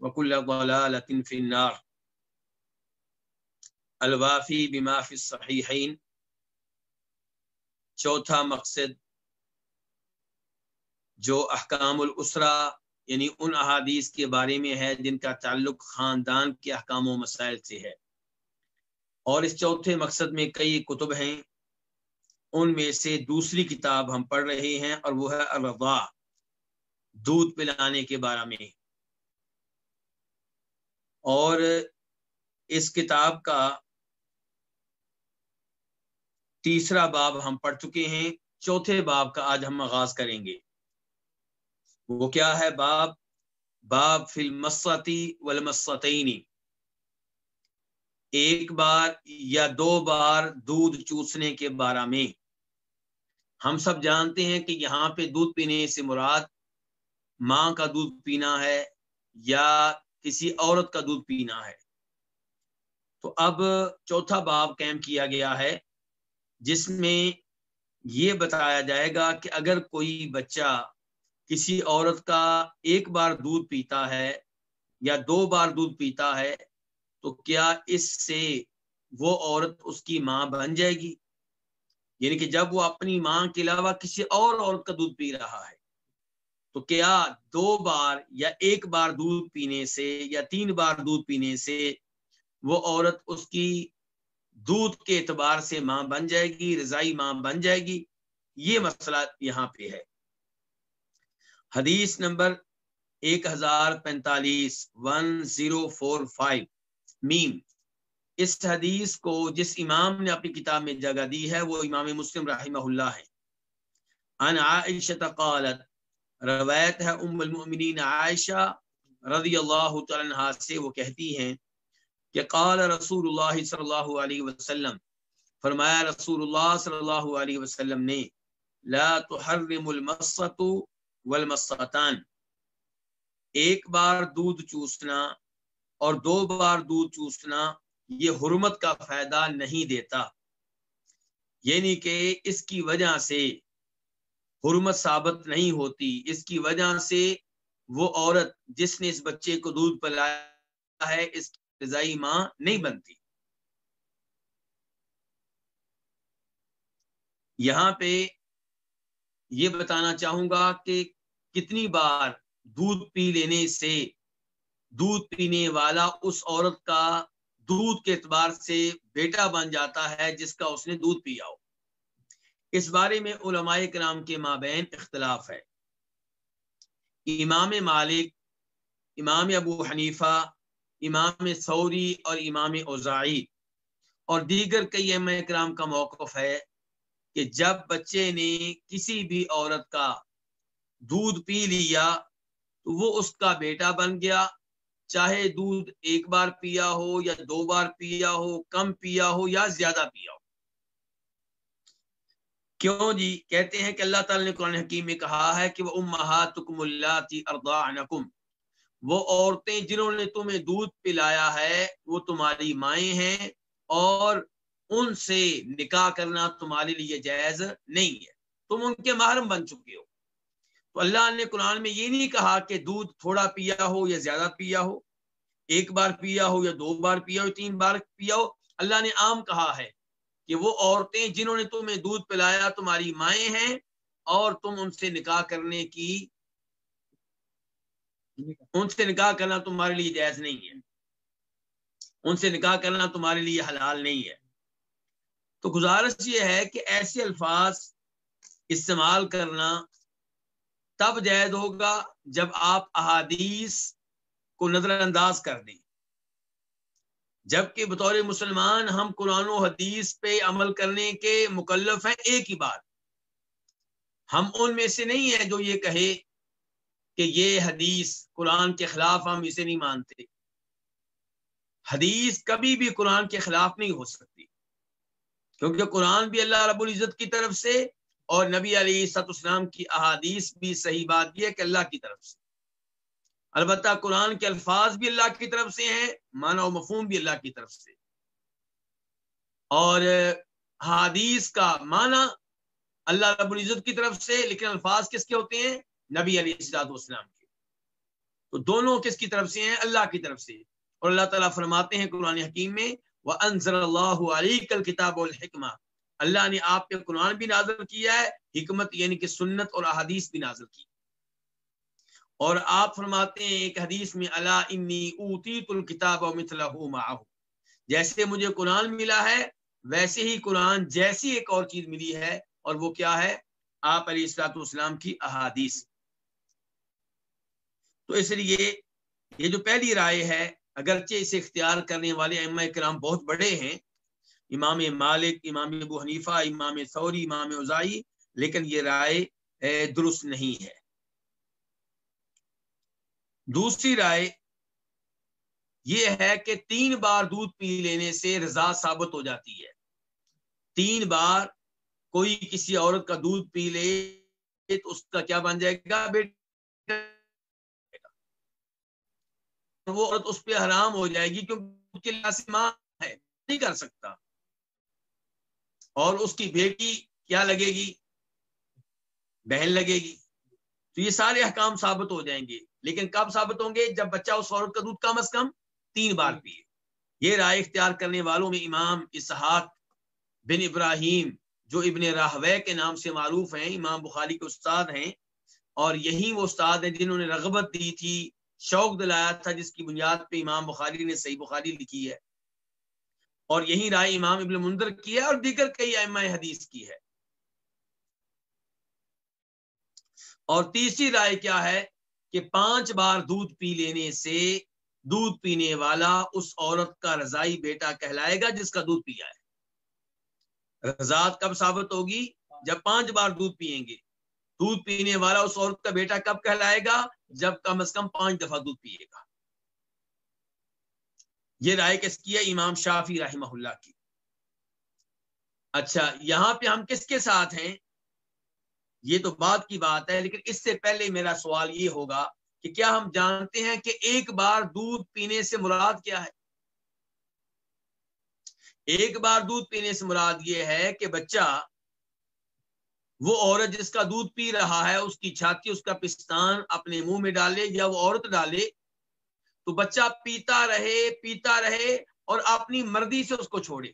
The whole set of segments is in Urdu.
وكل ضلالة في النار. الوافي بما في الصحيحين. چوتھا مقصد جو احکام الاسرا یعنی ان احادیث کے بارے میں ہے جن کا تعلق خاندان کے احکام و مسائل سے ہے۔ اور اس چوتھے مقصد میں کئی کتب ہیں، ان میں سے دوسری کتاب ہم پڑھ رہے ہیں اور وہ ہے الرضا دودھ پلانے کے بارے میں۔ اور اس کتاب کا تیسرا باب ہم پڑھ چکے ہیں، چوتھے باب کا آج ہم آغاز کریں گے۔ وہ کیا ہے باب؟ باب فی المسطی والمسطینی ایک بار یا دو بار دودھ چوسنے کے بارے میں۔ ہم سب جانتے ہیں کہ یہاں پہ دودھ پینے سے مراد ماں کا دودھ پینا ہے یا کسی عورت کا دودھ پینا ہے۔ تو اب چوتھا باب قائم کیا گیا ہے، جس میں یہ بتایا جائے گا کہ اگر کوئی بچہ کسی عورت کا ایک بار دودھ پیتا ہے یا دو بار دودھ پیتا ہے، تو کیا اس سے وہ عورت اس کی ماں بن جائے گی؟ یعنی کہ جب وہ اپنی ماں کے علاوہ کسی اور عورت کا دودھ پی رہا ہے تو کیا دو بار یا ایک بار دودھ پینے سے یا تین بار دودھ پینے سے وہ عورت اس کی دودھ کے اعتبار سے ماں بن جائے گی، رضائی ماں بن جائے گی؟ یہ مسئلہ یہاں پہ ہے۔ حدیث نمبر ایک ہزار پینتالیس ون زیرو فور فائیو میم، اس حدیث کو جس امام نے اپنی کتاب میں جگہ دی ہے، وہ امام مسلم رحمہ اللہ ہے۔ ان عائشہ قالت روایت ہے، ام المؤمنین عائشہ رضی اللہ عنہ سے وہ کہتی ہیں کہ قال رسول اللہ صلی اللہ علیہ وسلم، فرمایا رسول اللہ صلی اللہ علیہ وسلم نے، لا تحرم المسط والمسطان ایک بار دودھ چوسنا اور دو بار دودھ چوسنا یہ حرمت کا فائدہ نہیں دیتا۔ یعنی کہ اس کی وجہ سے حرمت ثابت نہیں ہوتی۔ اس کی وجہ سے وہ عورت جس نے اس بچے کو دودھ پلایا ہے، اس کی رضائی ماں نہیں بنتی۔ یہاں پہ یہ بتانا چاہوں گا کہ کتنی بار دودھ پی لینے سے، دودھ پینے والا اس عورت کا دودھ کے اعتبار سے بیٹا بن جاتا ہے جس کا اس نے دودھ پیا ہو۔ اس بارے میں علماء کرام کے مابین اختلاف ہے۔ امام مالک، امام ابو حنیفہ، امام سوری اور امام اوزائی اور دیگر کئی ام کرام کا موقف ہے کہ جب بچے نے کسی بھی عورت کا دودھ پی لیا تو وہ اس کا بیٹا بن گیا۔ چاہے دودھ ایک بار پیا ہو یا دو بار پیا ہو، کم پیا ہو یا زیادہ پیا ہو۔ کیوں جی؟ کہتے ہیں کہ اللہ تعالیٰ نے قرآن حکیم میں کہا ہے کہ وہ امہاتکم اللاتی ارضعنکم وہ عورتیں جنہوں نے تمہیں دودھ پلایا ہے، وہ تمہاری مائیں ہیں اور ان سے نکاح کرنا تمہارے لیے جائز نہیں ہے۔ تم ان کے محرم بن چکے ہو۔ تو اللہ نے قرآن میں یہ نہیں کہا کہ دودھ تھوڑا پیا ہو یا زیادہ پیا ہو، ایک بار پیا ہو یا دو بار پیا ہو، تین بار پیا ہو۔ اللہ نے عام کہا ہے۔ کہ وہ عورتیں جنہوں نے تمہیں دودھ پلایا، تمہاری مائیں ہیں اور تم ان سے نکاح کرنے کی، ان سے نکاح کرنا تمہارے لیے جائز نہیں ہے۔ ان سے نکاح کرنا تمہارے لیے حلال نہیں ہے۔ تو گزارش یہ ہے کہ ایسے الفاظ استعمال کرنا تب جائز ہوگا جب آپ احادیث کو نظر انداز کر دیں۔ جبکہ بطور مسلمان ہم قرآن و حدیث پہ عمل کرنے کے مکلف ہیں ایک ہی بات۔ ہم ان میں سے نہیں ہیں جو یہ کہے کہ یہ حدیث قرآن کے خلاف ہم اسے نہیں مانتے۔ حدیث کبھی بھی قرآن کے خلاف نہیں ہو سکتی۔ کیونکہ قرآن بھی اللہ رب العزت کی طرف سے اور نبی علی ست اسلام کی احادیث بھی صحیح بات یہ ہے کہ اللہ کی طرف سے۔ البتہ قرآن کے الفاظ بھی اللہ کی طرف سے ہیں، معنی و مفہوم بھی اللہ کی طرف سے۔ اور حادیث کا معنی اللہ رب العزت کی طرف سے، لیکن الفاظ کس کے ہوتے ہیں؟ نبی علی والسلام کے۔ تو دونوں کس کی طرف سے ہیں؟ اللہ کی طرف سے۔ اور اللہ تعالیٰ فرماتے ہیں قرآن حکیم میں وہ انضر اللہ علیہ کل کتاب الحکمہ اللہ نے آپ پہ قرآن بھی نازل کیا ہے، حکمت یعنی کہ سنت اور احادیث بھی نازل کی۔ اور آپ فرماتے ہیں ایک حدیث میں اللہ انی اوتیت الکتاب و مثلہ جیسے مجھے قرآن ملا ہے، ویسے ہی قرآن جیسی ایک اور چیز ملی ہے، اور وہ کیا ہے؟ آپ علیہ السلاط والسلام کی احادیث۔ تو اس لیے یہ جو پہلی رائے ہے، اگرچہ اسے اختیار کرنے والے اما کرام بہت بڑے ہیں، امام مالک، امام ابو حنیفہ، امام سوری امام ازائی لیکن یہ رائے درست نہیں ہے۔ دوسری رائے یہ ہے کہ تین بار دودھ پی لینے سے رضا ثابت ہو جاتی ہے۔ تین بار کوئی کسی عورت کا دودھ پی لے تو اس کا کیا بن جائے گا؟ بیٹا وہ عورت اس پہ حرام ہو جائے گی کیونکہ ماں ہے، نہیں کر سکتا۔ اور اس کی بیٹی کیا لگے گی؟ بہن لگے گی۔ تو یہ سارے احکام ثابت ہو جائیں گے۔ لیکن کب ثابت ہوں گے؟ جب بچہ اس عورت کا دودھ کم از کم تین بار پیے۔ یہ رائے اختیار کرنے والوں میں امام اسحاق بن ابراہیم جو ابن راہوے کے نام سے معروف ہیں امام بخاری کے استاد ہیں اور یہی وہ استاد ہیں جنہوں نے رغبت دی تھی شوق دلایا تھا جس کی بنیاد پہ امام بخاری نے صحیح بخاری لکھی ہے۔ اور یہی رائے امام ابن مندر کی ہے اور دیگر کئی ائمہ حدیث کی ہے۔ اور تیسری رائے کیا ہے؟ کہ پانچ بار دودھ پی لینے سے دودھ پینے والا اس عورت کا رضائی بیٹا کہلائے گا جس کا دودھ پیا ہے۔ رضاعت کب ثابت ہوگی؟ جب پانچ بار دودھ پیئیں گے۔ دودھ پینے والا اس عورت کا بیٹا کب کہلائے گا؟ جب کم از کم پانچ دفعہ دودھ پیے گا۔ یہ رائے کس کی ہے؟ امام شافی رحمہ اللہ کی۔ اچھا یہاں پہ ہم کس کے ساتھ ہیں؟ یہ تو بات کی بات ہے، لیکن اس سے پہلے میرا سوال یہ ہوگا کہ کیا ہم جانتے ہیں کہ ایک بار دودھ پینے سے مراد کیا ہے؟ ایک بار دودھ پینے سے مراد یہ ہے کہ بچہ وہ عورت جس کا دودھ پی رہا ہے، اس کی چھاتی، اس کا پستان اپنے منہ میں ڈالے یا وہ عورت ڈالے، تو بچہ پیتا رہے پیتا رہے اور اپنی مرضی سے اس کو چھوڑے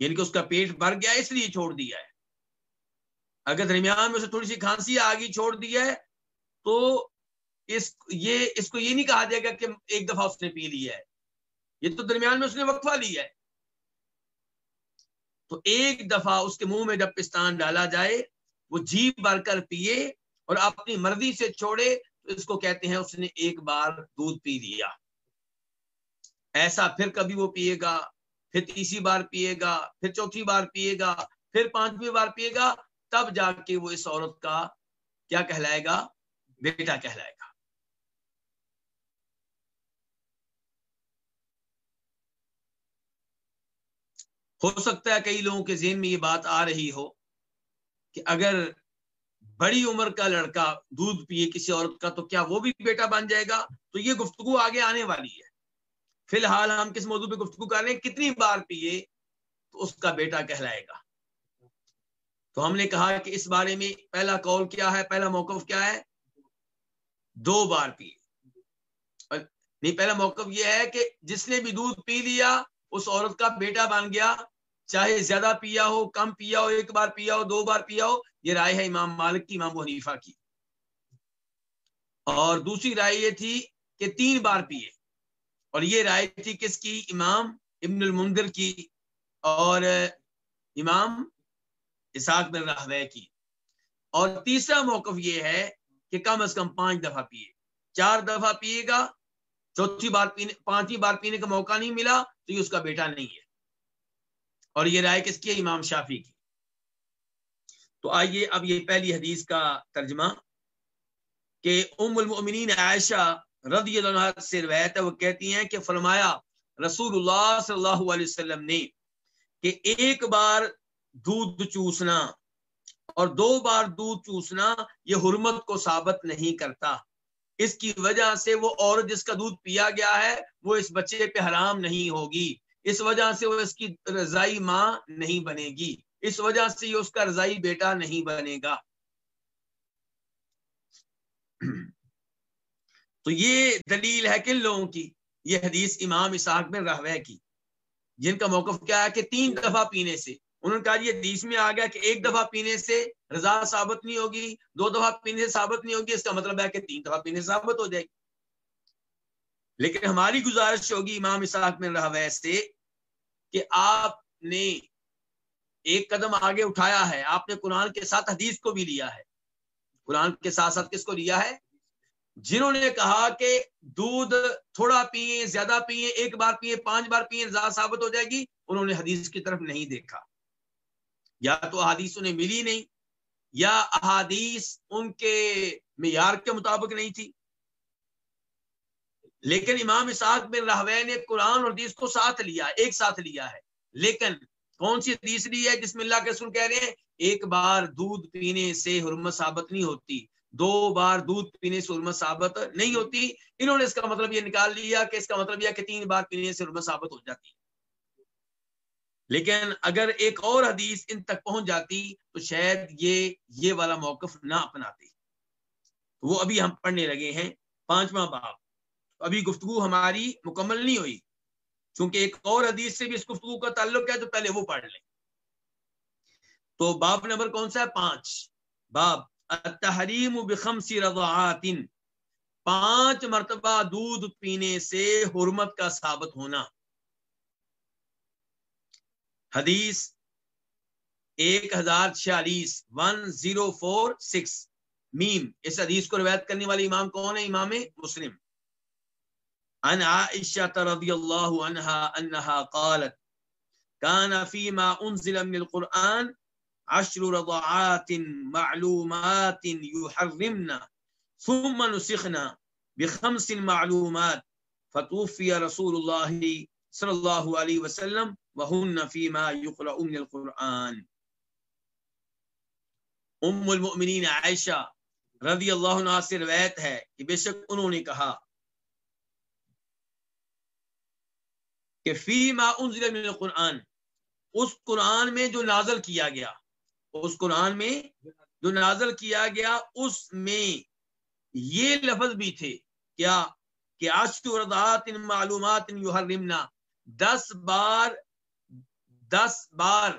یعنی کہ اس کا پیٹ بھر گیا، اس لیے چھوڑ دیا ہے۔ اگر درمیان میں اسے تھوڑی سی کھانسی آگی چھوڑ دی ہے، تو اس، یہ، اس کو یہ نہیں کہا جائے گا کہ ایک دفعہ اس نے پی لیا ہے۔ یہ تو درمیان میں اس نے وقفہ لیا ہے۔ تو ایک دفعہ اس کے منہ میں جب پستان ڈالا جائے، وہ جیپ بھر کر پیے اور اپنی مرضی سے چھوڑے، تو اس کو کہتے ہیں اس نے ایک بار دودھ پی لیا۔ ایسا پھر کبھی وہ پیے گا، پھر تیسری بار پیے گا، پھر چوتھی بار پیے گا، پھر پانچویں بار پیے گا۔ تب جا کے وہ اس عورت کا کیا کہلائے گا؟ بیٹا کہلائے گا۔ ہو سکتا ہے کئی لوگوں کے ذہن میں یہ بات آ رہی ہو کہ اگر بڑی عمر کا لڑکا دودھ پیے کسی عورت کا تو کیا وہ بھی بیٹا بن جائے گا؟ تو یہ گفتگو آگے آنے والی ہے۔ فی الحال ہم کس موضوع پہ گفتگو کر رہے ہیں؟ کتنی بار پیے تو اس کا بیٹا کہلائے گا۔ تو ہم نے کہا کہ اس بارے میں پہلا کال کیا ہے، پہلا موقف کیا ہے؟ دو بار پیے نہیں، پہلا موقف یہ ہے کہ جس نے بھی دودھ پی لیا، اس عورت کا بیٹا بن گیا۔ چاہے زیادہ پیا ہو، کم پیا ہو، ایک بار پیا ہو، دو بار پیا ہو، یہ رائے ہے امام مالک کی، امام حنیفہ کی۔ اور دوسری رائے یہ تھی کہ تین بار پیے۔ اور یہ رائے تھی کس کی؟ امام ابن المندر کی۔ اور امام اساق بن رحوے کی۔ اور تیسرا موقف یہ ہے کہ کم از کم پانچ دفعہ پیے۔ چار دفعہ پیے گا، چوتھی بار پینے، پانچویں بار پینے کا موقع نہیں ملا تو یہ اس کا بیٹا نہیں ہے۔ اور یہ رائے کس کی ہے؟ امام شافی کی۔ تو آئیے اب یہ پہلی حدیث کا ترجمہ کہ ام المؤمنین عائشہ رضی اللہ عنہ سے روایت ہے، وہ کہتی ہیں کہ فرمایا، رسول اللہ صلی اللہ علیہ وسلم نے کہ ایک بار دودھ چوسنا اور دو بار دودھ چوسنا یہ حرمت کو ثابت نہیں کرتا۔ اس کی وجہ سے وہ عورت جس کا دودھ پیا گیا ہے، وہ اس بچے پہ حرام نہیں ہوگی۔ اس وجہ سے وہ اس کی رضائی ماں نہیں بنے گی۔ اس وجہ سے یہ اس کا رضائی بیٹا نہیں بنے گا۔ تو یہ دلیل ہے کن لوگوں کی؟ یہ حدیث امام اسحاق میں رہوے کی۔ جن کا موقف کیا ہے کہ تین دفعہ پینے سے انہوں نے کہا یہ حدیث میں آ گیا کہ ایک دفعہ پینے سے رضا ثابت نہیں ہوگی، دو دفعہ پینے سے ثابت نہیں ہوگی، اس کا مطلب ہے کہ تین دفعہ پینے سے ثابت ہو جائے گی۔ لیکن ہماری گزارش ہوگی امام اسحاق میں رہوے سے کہ آپ نے ایک قدم آگے اٹھایا ہے، آپ نے قرآن کے ساتھ حدیث کو بھی لیا ہے۔ قرآن کے ساتھ ساتھ کس کو لیا ہے؟ جنہوں نے کہا کہ دودھ تھوڑا پیئے زیادہ پیئے ایک بار پیئے پانچ بار پیئے زیادہ ثابت ہو جائے گی، انہوں نے حدیث کی طرف نہیں دیکھا۔ یا تو احادیث انہیں ملی نہیں، یا احادیث ان کے معیار کے مطابق نہیں تھی۔ لیکن امام اسحاق بن رحوے نے قرآن اور حدیث کو ساتھ لیا، ایک ساتھ لیا ہے۔ لیکن کون سی حدیث لی ہے جس میں اللہ کے سن کہہ رہے ہیں؟ ایک بار دودھ پینے سے حرمت ثابت نہیں ہوتی، دو بار دودھ پینے سے حرمت ثابت نہیں ہوتی۔ انہوں نے اس کا مطلب یہ نکال لیا کہ اس کا مطلب یہ کہ تین بار پینے سے حرمت ثابت ہو جاتی۔ لیکن اگر ایک اور حدیث ان تک پہنچ جاتی تو شاید یہ یہ والا موقف نہ اپناتی۔ وہ ابھی ہم پڑھنے لگے ہیں پانچواں باب۔ ابھی گفتگو ہماری مکمل نہیں ہوئی۔ چونکہ ایک اور حدیث سے بھی اس گفتگو کا تعلق ہے تو پہلے وہ پڑھ لیں۔ تو باب نمبر کون سا ہے؟ پانچ۔ باب التحریم بخمس رضعات۔ پانچ مرتبہ دودھ پینے سے حرمت کا ثابت ہونا۔ حدیث ایک ہزار چھیالیس ون زیرو فور سکس میم، اس حدیث کو روایت کرنے والے امام کون ہے؟ امام مسلم۔ عن عائشة رضي الله عنها أنها قالت كان فيما أنزل من القرآن عشر رضعات معلومات يحرمنا ثم نسخنا بخمس معلومات فتوفي رسول الله صلى الله عليه وسلم وهن فيما يقرأ من القرآن ام المؤمنین عائشہ رضی اللہ عنہ سے روایت ہے کہ بے شک انہوں نے کہا کہ فی ما انزل من القرآن اس قرآن میں جو نازل کیا گیا، اس قرآن میں جو نازل کیا گیا، اس میں یہ لفظ بھی تھے، کیا؟ کہ آشتردات ان معلومات یحرمنا، دس بار دس بار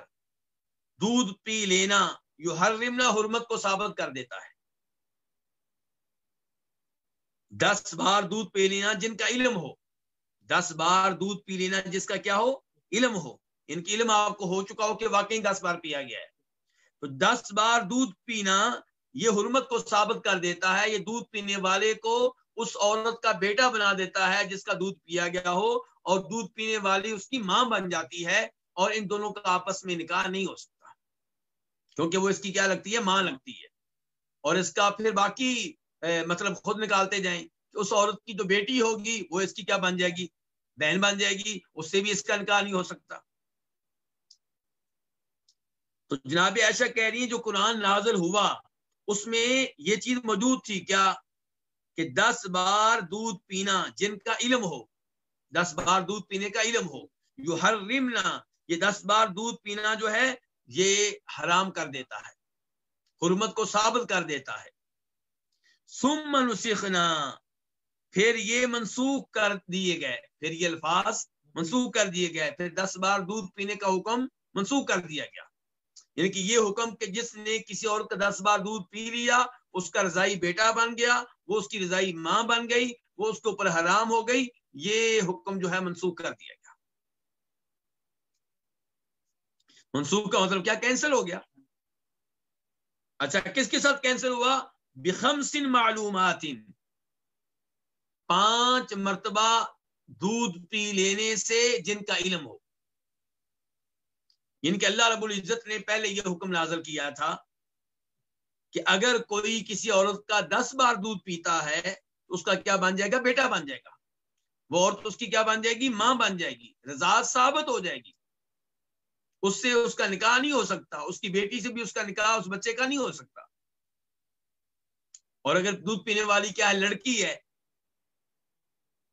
دودھ پی لینا یحرمنا حرمت کو ثابت کر دیتا ہے۔ دس بار دودھ پی لینا جن کا علم ہو۔ دس بار دودھ پی لینا جس کا کیا ہو؟ علم ہو۔ ان کی علم آپ کو ہو چکا ہو کہ واقعی دس بار پیا گیا ہے۔ تو دس بار دودھ پینا یہ حرمت کو ثابت کر دیتا ہے۔ یہ دودھ پینے والے کو اس عورت کا بیٹا بنا دیتا ہے جس کا دودھ پیا گیا ہو اور دودھ پینے والی اس کی ماں بن جاتی ہے۔ اور ان دونوں کا آپس میں نکاح نہیں ہو سکتا۔ کیونکہ وہ اس کی کیا لگتی ہے؟ ماں لگتی ہے۔ اور اس کا پھر باقی مطلب خود نکالتے جائیں کہ اس عورت کی جو بیٹی ہوگی، وہ اس کی کیا بن جائے گی؟ بہن بن جائے گی۔ اس سے بھی اس کا نکاح نہیں ہو سکتا۔ تو جناب ایسا کہہ رہی ہیں، جو قرآن نازل ہوا، اس میں یہ چیز موجود تھی کیا؟ کہ دس بار دودھ پینا جن کا علم ہو، دس بار دودھ پینے کا علم ہو جو ہر رمنا یہ دس بار دودھ پینا جو ہے، یہ حرام کر دیتا ہے۔ حرمت کو ثابت کر دیتا ہے۔ سم سیکھنا پھر یہ منسوخ کر دیے گئے۔ پھر یہ الفاظ منسوخ کر دیے گئے۔ پھر دس بار دودھ پینے کا حکم منسوخ کر دیا گیا۔ یعنی کہ یہ حکم کہ جس نے کسی اور کا دس بار دودھ پی لیا، اس کا رضائی بیٹا بن گیا، وہ اس کی رضائی ماں بن گئی، وہ اس کے اوپر حرام ہو گئی، یہ حکم جو ہے منسوخ کر دیا گیا۔ منسوخ کا مطلب کیا کینسل ہو گیا؟ اچھا کس کے ساتھ کینسل ہوا؟ بخم سن معلومات پانچ مرتبہ دودھ پی لینے سے جن کا علم ہو۔ یعنی ان کے اللہ رب العزت نے پہلے یہ حکم نازل کیا تھا کہ اگر کوئی کسی عورت کا دس بار دودھ پیتا ہے تو اس کا کیا بن جائے گا؟ بیٹا بن جائے گا۔ وہ عورت اس کی کیا بن جائے گی؟ ماں بن جائے گی۔ رضا ثابت ہو جائے گی۔ اس سے اس کا نکاح نہیں ہو سکتا، اس کی بیٹی سے بھی اس کا نکاح، اس بچے کا نہیں ہو سکتا۔ اور اگر دودھ پینے والی کیا ہے، لڑکی ہے،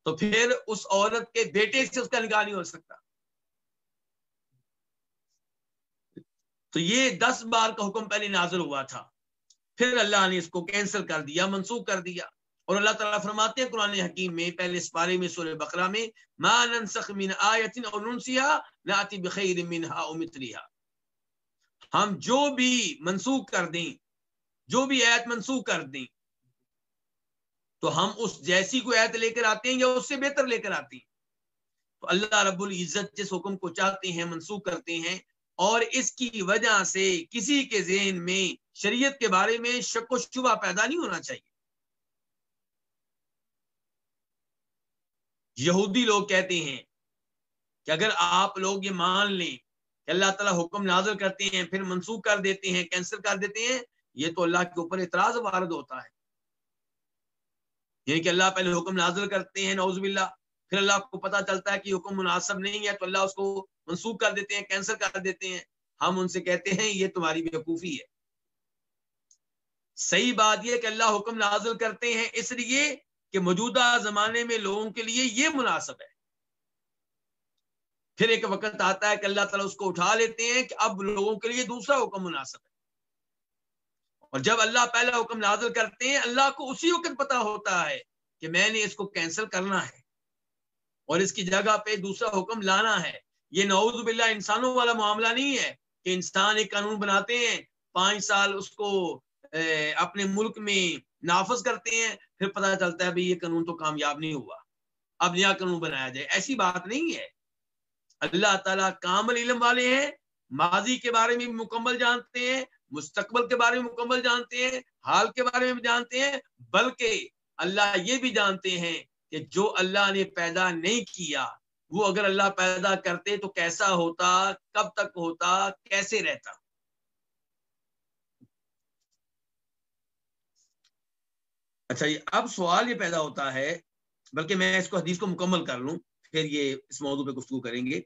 تو پھر اس عورت کے بیٹے سے اس کا نکاح نہیں ہو سکتا۔ تو یہ دس بار کا حکم پہلے نازل ہوا تھا۔ پھر اللہ نے اس کو کینسل کر دیا، منسوخ کر دیا۔ اور اللہ تعالیٰ فرماتے ہیں قرآن حکیم میں، پہلے اس بارے میں، سورہ بقرہ میں، ما ننسخ من آیت او ننسیہا ناتی بخیر منہا او متریہا ہم جو بھی منسوخ کر دیں، جو بھی آیت منسوخ کر دیں، تو ہم اس جیسی کو آیت لے کر آتے ہیں یا اس سے بہتر لے کر آتے ہیں۔ تو اللہ رب العزت جس حکم کو چاہتے ہیں، منسوخ کرتے ہیں۔ اور اس کی وجہ سے کسی کے ذہن میں، شریعت کے بارے میں شک و شبہ پیدا نہیں ہونا چاہیے۔ یہودی لوگ کہتے ہیں کہ اگر آپ لوگ یہ مان لیں کہ اللہ تعالیٰ حکم نازل کرتے ہیں، پھر منسوخ کر دیتے ہیں، کینسل کر دیتے ہیں، یہ تو اللہ کے اوپر اعتراض وارد ہوتا ہے۔ یعنی کہ اللہ پہلے حکم نازل کرتے ہیں نوز باللہ، پھر اللہ کو پتا چلتا ہے کہ حکم مناسب نہیں ہے، تو اللہ اس کو منسوخ کر دیتے ہیں، کینسل کر دیتے ہیں۔ ہم ان سے کہتے ہیں، یہ تمہاری بیوقوفی ہے۔ صحیح بات یہ کہ اللہ حکم نازل کرتے ہیں، اس لیے کہ موجودہ زمانے میں لوگوں کے لیے یہ مناسب ہے۔ پھر ایک وقت آتا ہے کہ اللہ تعالیٰ اس کو اٹھا لیتے ہیں کہ اب لوگوں کے لیے دوسرا حکم مناسب ہے۔ اور جب اللہ پہلا حکم نازل کرتے ہیں، اللہ کو اسی وقت پتا ہوتا ہے کہ میں نے اس کو کینسل کرنا ہے اور اس کی جگہ پہ دوسرا حکم لانا ہے۔ یہ نعوذ باللہ انسانوں والا معاملہ نہیں ہے کہ انسان ایک قانون بناتے ہیں، پانچ سال اس کو اپنے ملک میں نافذ کرتے ہیں، پھر پتہ چلتا ہے بھائی یہ قانون تو کامیاب نہیں ہوا۔ اب نیا قانون بنایا جائے۔ ایسی بات نہیں ہے۔ اللہ تعالیٰ کامل علم والے ہیں، ماضی کے بارے میں مکمل جانتے ہیں، مستقبل کے بارے میں مکمل جانتے ہیں، حال کے بارے میں بھی جانتے ہیں، بلکہ اللہ یہ بھی جانتے ہیں کہ جو اللہ نے پیدا نہیں کیا، وہ اگر اللہ پیدا کرتے تو کیسا ہوتا، کب تک ہوتا، کیسے رہتا۔ اچھا یہ اب سوال یہ پیدا ہوتا ہے، بلکہ میں اس کو حدیث کو مکمل کر لوں، پھر یہ اس موضوع پہ گفتگو کریں گے۔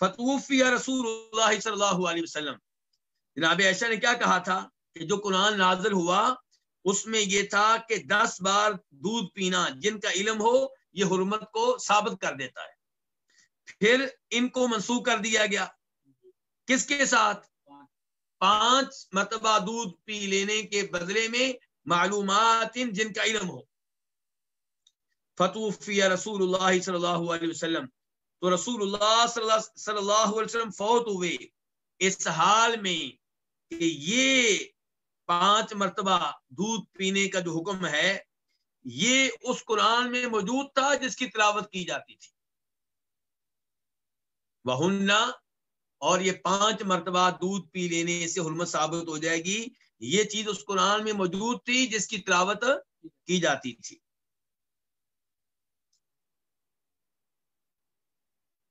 فتوفی رسول اللہ صلی اللہ علیہ وسلم۔ جناب ایشا نے کیا کہا تھا کہ جو قرآن نازل ہوا، اس میں یہ تھا کہ دس بار دودھ پینا جن کا علم ہو، یہ حرمت کو ثابت کر دیتا ہے۔ پھر ان کو منسوخ کر دیا گیا۔ کس کے ساتھ؟ پانچ مرتبہ دودھ پی لینے کے بدلے میں معلومات جن کا علم ہو۔ فتوفی رسول اللہ صلی اللہ علیہ وسلم۔ تو رسول اللہ صلی اللہ علیہ وسلم فوت ہوئے۔ اس حال میں کہ یہ پانچ مرتبہ دودھ پینے کا جو حکم ہے، یہ اس قرآن میں موجود تھا جس کی تلاوت کی جاتی تھی۔ وہ اور یہ پانچ مرتبہ دودھ پی لینے سے حرمت ثابت ہو جائے گی۔ یہ چیز اس قرآن میں موجود تھی جس کی تلاوت کی جاتی تھی۔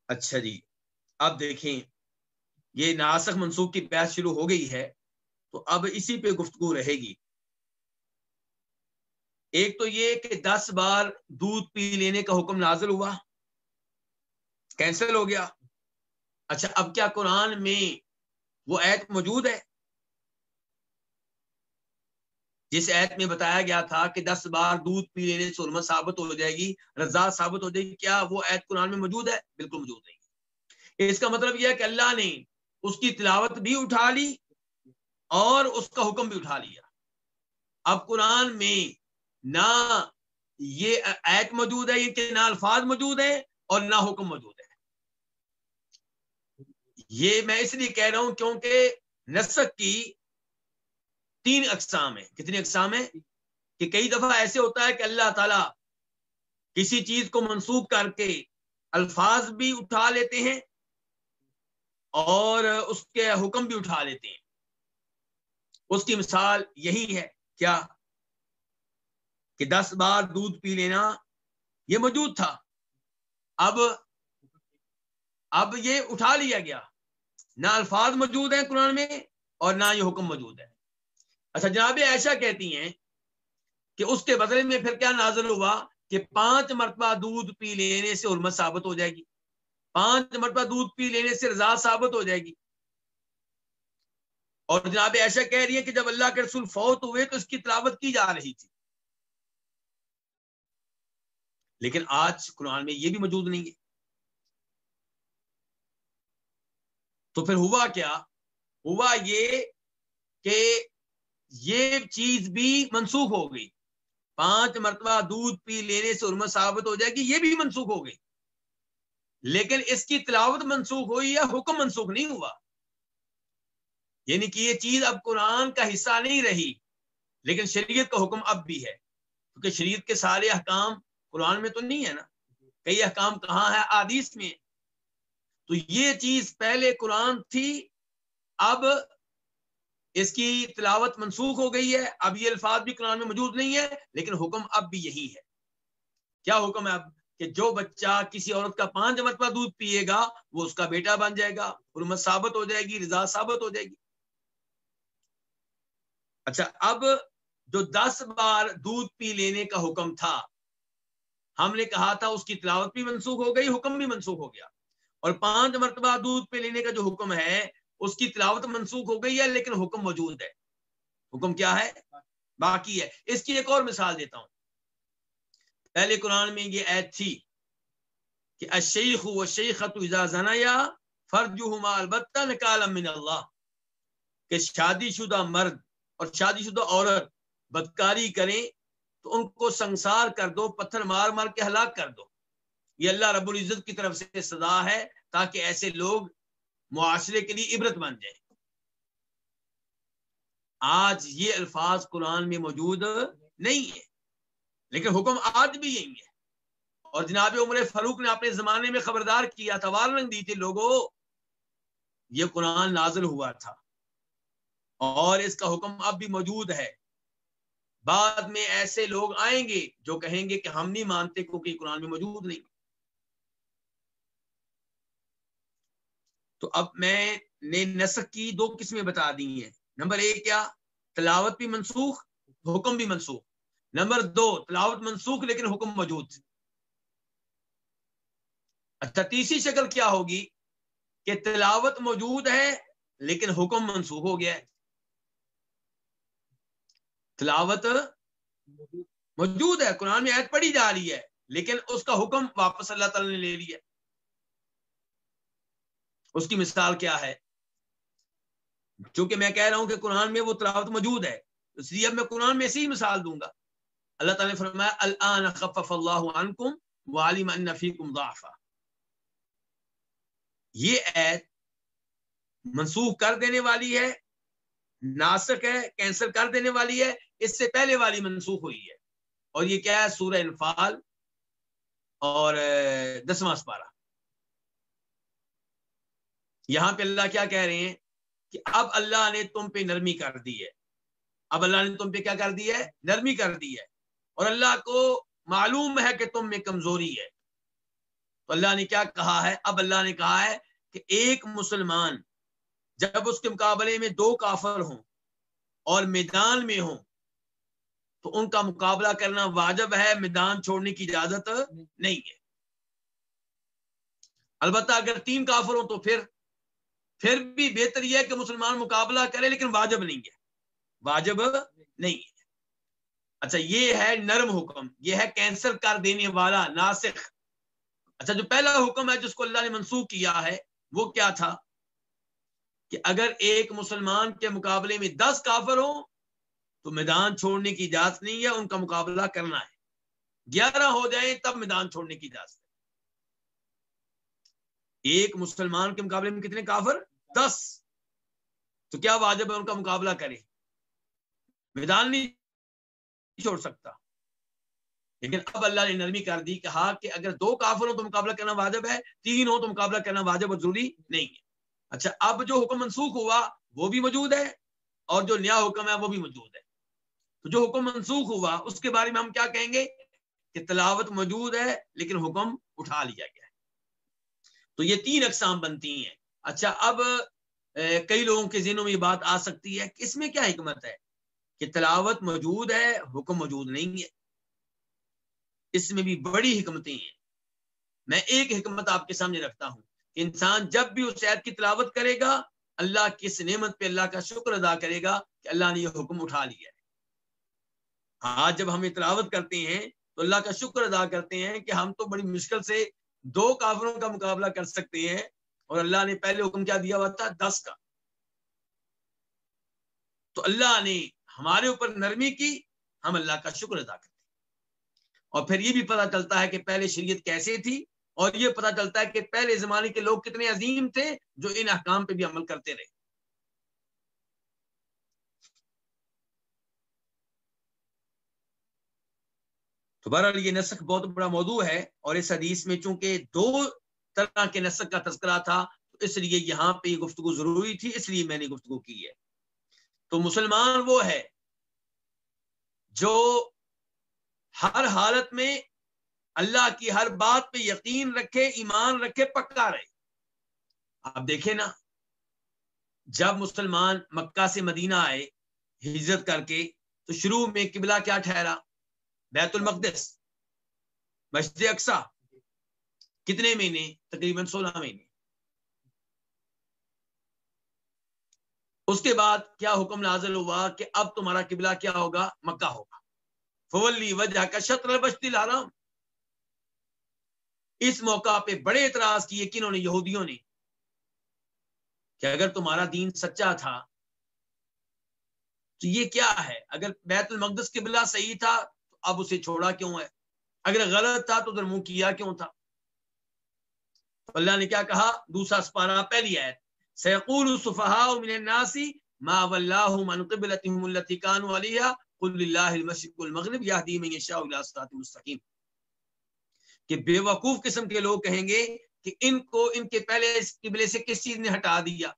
اچھا جی اب دیکھیں، یہ ناسخ منسوخ کی بحث شروع ہو گئی ہے، تو اب اسی پہ گفتگو رہے گی۔ ایک تو یہ کہ دس بار دودھ پی لینے کا حکم نازل ہوا، کینسل ہو گیا۔ اچھا اب کیا قرآن میں وہ ایت موجود ہے؟ جس ایت میں بتایا گیا تھا کہ دس بار دودھ پی لینے سے علمت ثابت ہو جائے گی، رضا ثابت ہو جائے گی، کیا وہ ایت قرآن میں موجود ہے؟ بالکل موجود نہیں اس کا مطلب یہ ہے کہ اللہ نے اس کی تلاوت بھی اٹھا لی اور اس کا حکم بھی اٹھا لیا۔ اب قرآن میں نہ یہ ایت موجود ہے کہ نہ الفاظ موجود ہے اور نہ حکم موجود ہے یہ میں اس لیے کہہ رہا ہوں کیونکہ نسک کی تین اقسام ہیں۔ کتنی اقسام ہیں؟ کہ کئی دفعہ ایسے ہوتا ہے کہ اللہ تعالی کسی چیز کو منسوخ کر کے الفاظ بھی اٹھا لیتے ہیں اور اس کے حکم بھی اٹھا لیتے ہیں۔ اس کی مثال یہی ہے، کیا؟ کہ دس بار دودھ پی لینا یہ موجود تھا۔ اب اب یہ اٹھا لیا گیا۔ نہ الفاظ موجود ہیں قرآن میں اور نہ یہ حکم موجود ہے۔ اچھا جناب ایسا کہتی ہیں کہ اس کے بدلے میں پھر کیا نازل ہوا کہ پانچ مرتبہ دودھ پی لینے سے حرمت ثابت ہو جائے گی۔ پانچ مرتبہ دودھ پی لینے سے رضا ثابت ہو جائے گی۔ اور جناب ایسا کہہ رہی ہے کہ جب اللہ کے رسول فوت ہوئے تو اس کی تلاوت کی جا رہی تھی۔ لیکن آج قرآن میں یہ بھی موجود نہیں ہے۔ تو پھر ہوا کیا؟ ہوا یہ کہ یہ چیز بھی منسوخ ہو گئی۔ پانچ مرتبہ دودھ پی لینے سے عرمت ثابت ہو جائے گی، یہ بھی منسوخ ہو گئی۔ لیکن اس کی تلاوت منسوخ ہوئی یا حکم منسوخ نہیں ہوا؟ یعنی کہ یہ چیز اب قرآن کا حصہ نہیں رہی، لیکن شریعت کا حکم اب بھی ہے۔ کیونکہ شریعت کے سارے احکام قرآن میں تو نہیں ہے نا۔ کئی احکام کہاں ہے آدیش میں۔ تو یہ چیز پہلے قرآن تھی، اب اس کی تلاوت منسوخ ہو گئی ہے، اب یہ الفاظ بھی قرآن میں موجود نہیں ہے لیکن حکم اب بھی یہی ہے۔ کیا حکم ہے اب؟ کہ جو بچہ کسی عورت کا پانچ مرتبہ دودھ پیے گا، وہ اس کا بیٹا بن جائے گا، حرمت ثابت ہو جائے گی، رضا ثابت ہو جائے گی۔ اچھا اب جو دس بار دودھ پی لینے کا حکم تھا، ہم نے کہا تھا اس کی تلاوت بھی منسوخ ہو گئی، حکم بھی منسوخ ہو گیا۔ اور پانچ مرتبہ دودھ پی لینے کا جو حکم ہے اس کی تلاوت منسوخ ہو گئی ہے، لیکن حکم موجود ہے۔ حکم کیا ہے؟ باقی ہے۔ اس کی ایک اور مثال دیتا ہوں۔ پہلے قرآن میں یہ عید تھی کہ اشیخ و شیخت زنایا فرج البتہ نکال من اللہ، کہ شادی شدہ مرد اور شادی شدہ عورت بدکاری کریں تو ان کو سنسار کر دو، پتھر مار مار کے ہلاک کر دو۔ یہ اللہ رب العزت کی طرف سے سزا ہے تاکہ ایسے لوگ معاشرے کے لیے عبرت بن جائے۔ آج یہ الفاظ قرآن میں موجود نہیں ہے لیکن حکم آج بھی یہی ہے۔ اور جناب عمر فاروق نے اپنے زمانے میں خبردار کیا تھا وارننگ دی تھی لوگوں یہ قرآن نازل ہوا تھا۔ اور اس کا حکم اب بھی موجود ہے۔ بعد میں ایسے لوگ آئیں گے جو کہیں گے کہ ہم نہیں مانتے کیونکہ قرآن میں موجود نہیں۔ تو اب میں نے نسخ کی دو قسمیں بتا دی ہیں۔ نمبر ایک کیا؟ تلاوت بھی منسوخ، حکم بھی منسوخ۔ نمبر دو، تلاوت منسوخ لیکن حکم موجود۔ اچھا تیسری شکل کیا ہوگی؟ کہ تلاوت موجود ہے لیکن حکم منسوخ ہو گیا ہے۔ تلاوت موجود ہے، قرآن میں عید پڑھی جا رہی ہے لیکن اس کا حکم واپس اللہ تعالی نے لے لیا۔ اس کی مثال کیا ہے؟ چونکہ میں کہہ رہا ہوں کہ قرآن میں وہ تلاوت موجود ہے، اس لیے اب میں قرآن میں اسی مثال دوں گا۔ اللہ تعالیٰ نے فرمایا الان خفف اللہ عنکم وعلم ان فیکم ضعفا۔ یہ عید منسوخ کر دینے والی ہے، ناسک ہے، کینسل کر دینے والی ہے، اس سے پہلے والی منسوخ ہوئی ہے۔ اور یہ کیا ہے؟ سورہ انفال اور دسواں سپارہ۔ یہاں پہ اللہ کیا کہہ رہے ہیں کہ اب اللہ نے تم پہ نرمی کر دی ہے۔ اب اللہ نے تم پہ کیا کر دی ہے؟ نرمی کر دی ہے۔ اور اللہ کو معلوم ہے کہ تم میں کمزوری ہے۔ تو اللہ نے کیا کہا ہے؟ اب اللہ نے کہا ہے کہ ایک مسلمان جب اس کے مقابلے میں دو کافر ہوں اور میدان میں ہوں، تو ان کا مقابلہ کرنا واجب ہے، میدان چھوڑنے کی اجازت نہیں ہے۔ البتہ اگر تین کافر ہوں تو پھر پھر بھی بہتر یہ ہے کہ مسلمان مقابلہ کرے، لیکن واجب نہیں ہے۔ واجب نہیں ہے۔ اچھا یہ ہے نرم حکم۔ یہ ہے کینسل کر دینے والا ناسخ۔ اچھا جو پہلا حکم ہے جس کو اللہ نے منسوخ کیا ہے، وہ کیا تھا؟ کہ اگر ایک مسلمان کے مقابلے میں دس کافر ہوں، تو میدان چھوڑنے کی اجازت نہیں ہے، ان کا مقابلہ کرنا ہے۔ گیارہ ہو جائیں، تب میدان چھوڑنے کی اجازت ہے۔ ایک مسلمان کے مقابلے میں کتنے کافر؟ دس۔ تو کیا واجب ہے ان کا مقابلہ کرے؟ میدان نہیں چھوڑ سکتا۔ لیکن اب اللہ نے نرمی کر دی، کہا کہ اگر دو کافر ہو تو مقابلہ کرنا واجب ہے، تین ہو تو مقابلہ کرنا واجب اور ضروری نہیں ہے۔ اچھا اب جو حکم منسوخ ہوا، وہ بھی موجود ہے اور جو نیا حکم ہے، وہ بھی موجود ہے۔ تو جو حکم منسوخ ہوا، اس کے بارے میں ہم کیا کہیں گے؟ کہ تلاوت موجود ہے، لیکن حکم اٹھا لیا گیا ہے۔ تو یہ تین اقسام بنتی ہیں۔ اچھا اب کئی لوگوں کے ذہنوں میں یہ بات آ سکتی ہے کہ اس میں کیا حکمت ہے؟ کہ تلاوت موجود ہے، حکم موجود نہیں ہے۔ اس میں بھی بڑی حکمتیں ہیں۔ میں ایک حکمت آپ کے سامنے رکھتا ہوں کہ انسان جب بھی اس عید کی تلاوت کرے گا، اللہ کی اس نعمت پہ اللہ کا شکر ادا کرے گا کہ اللہ نے یہ حکم اٹھا لیا ہے۔ آج جب ہم تلاوت کرتے ہیں تو اللہ کا شکر ادا کرتے ہیں کہ ہم تو بڑی مشکل سے دو کافروں کا مقابلہ کر سکتے ہیں۔ اور اللہ نے پہلے حکم کیا دیا ہوا تھا دس کا۔ تو اللہ نے ہمارے اوپر نرمی کی، ہم اللہ کا شکر ادا کرتے اور پھر یہ بھی پتا چلتا ہے کہ پہلے شریعت کیسے تھی، اور یہ پتا چلتا ہے کہ پہلے زمانے کے لوگ کتنے عظیم تھے جو ان احکام پہ بھی عمل کرتے رہے۔ تو بہرحال یہ نسخ بہت بڑا موضوع ہے، اور اس حدیث میں چونکہ دو طرح کے نسخ کا تذکرہ تھا، تو اس لیے یہاں پہ یہ گفتگو ضروری تھی، اس لیے میں نے گفتگو کی ہے۔ تو مسلمان وہ ہے جو ہر حالت میں اللہ کی ہر بات پہ یقین رکھے، ایمان رکھے، پکا رہے۔ آپ دیکھیں نا، جب مسلمان مکہ سے مدینہ آئے، ہجرت کر کے، تو شروع میں قبلہ کیا ٹھہرا؟ بیت المقدس، مسجد اقسا کتنے مہینے؟ تقریباً سولہ مہینے۔ اس کے بعد کیا حکم نازل ہوا کہ اب تمہارا قبلہ کیا ہوگا؟ مکہ ہوگا۔ فولی وجہ کا شطر بشتی الحرام۔ اس موقع پہ بڑے اعتراض کیے کنہوں نے یہودیوں نے کہ اگر تمہارا دین سچا تھا، تو یہ کیا ہے؟ اگر بیت المقدس قبلہ صحیح تھا، تو اب اسے چھوڑا کیوں ہے؟ اگر غلط تھا، تو ادھر منہ کیا کیوں تھا؟ اللہ نے کیا کہا؟ دوسرا سپارہ پہلی آیت۔ سیقول الصفحاء من الناس ما واللہ من قبلتهم التي كانوا عليها قل لله المشرق والمغرب يهدي من يشاء الى صراط مستقيم۔ کہ بے وقوف قسم کے لوگ کہیں گے کہ ان کو ان کے پہلے قبلے سے کس چیز نے ہٹا دیا؟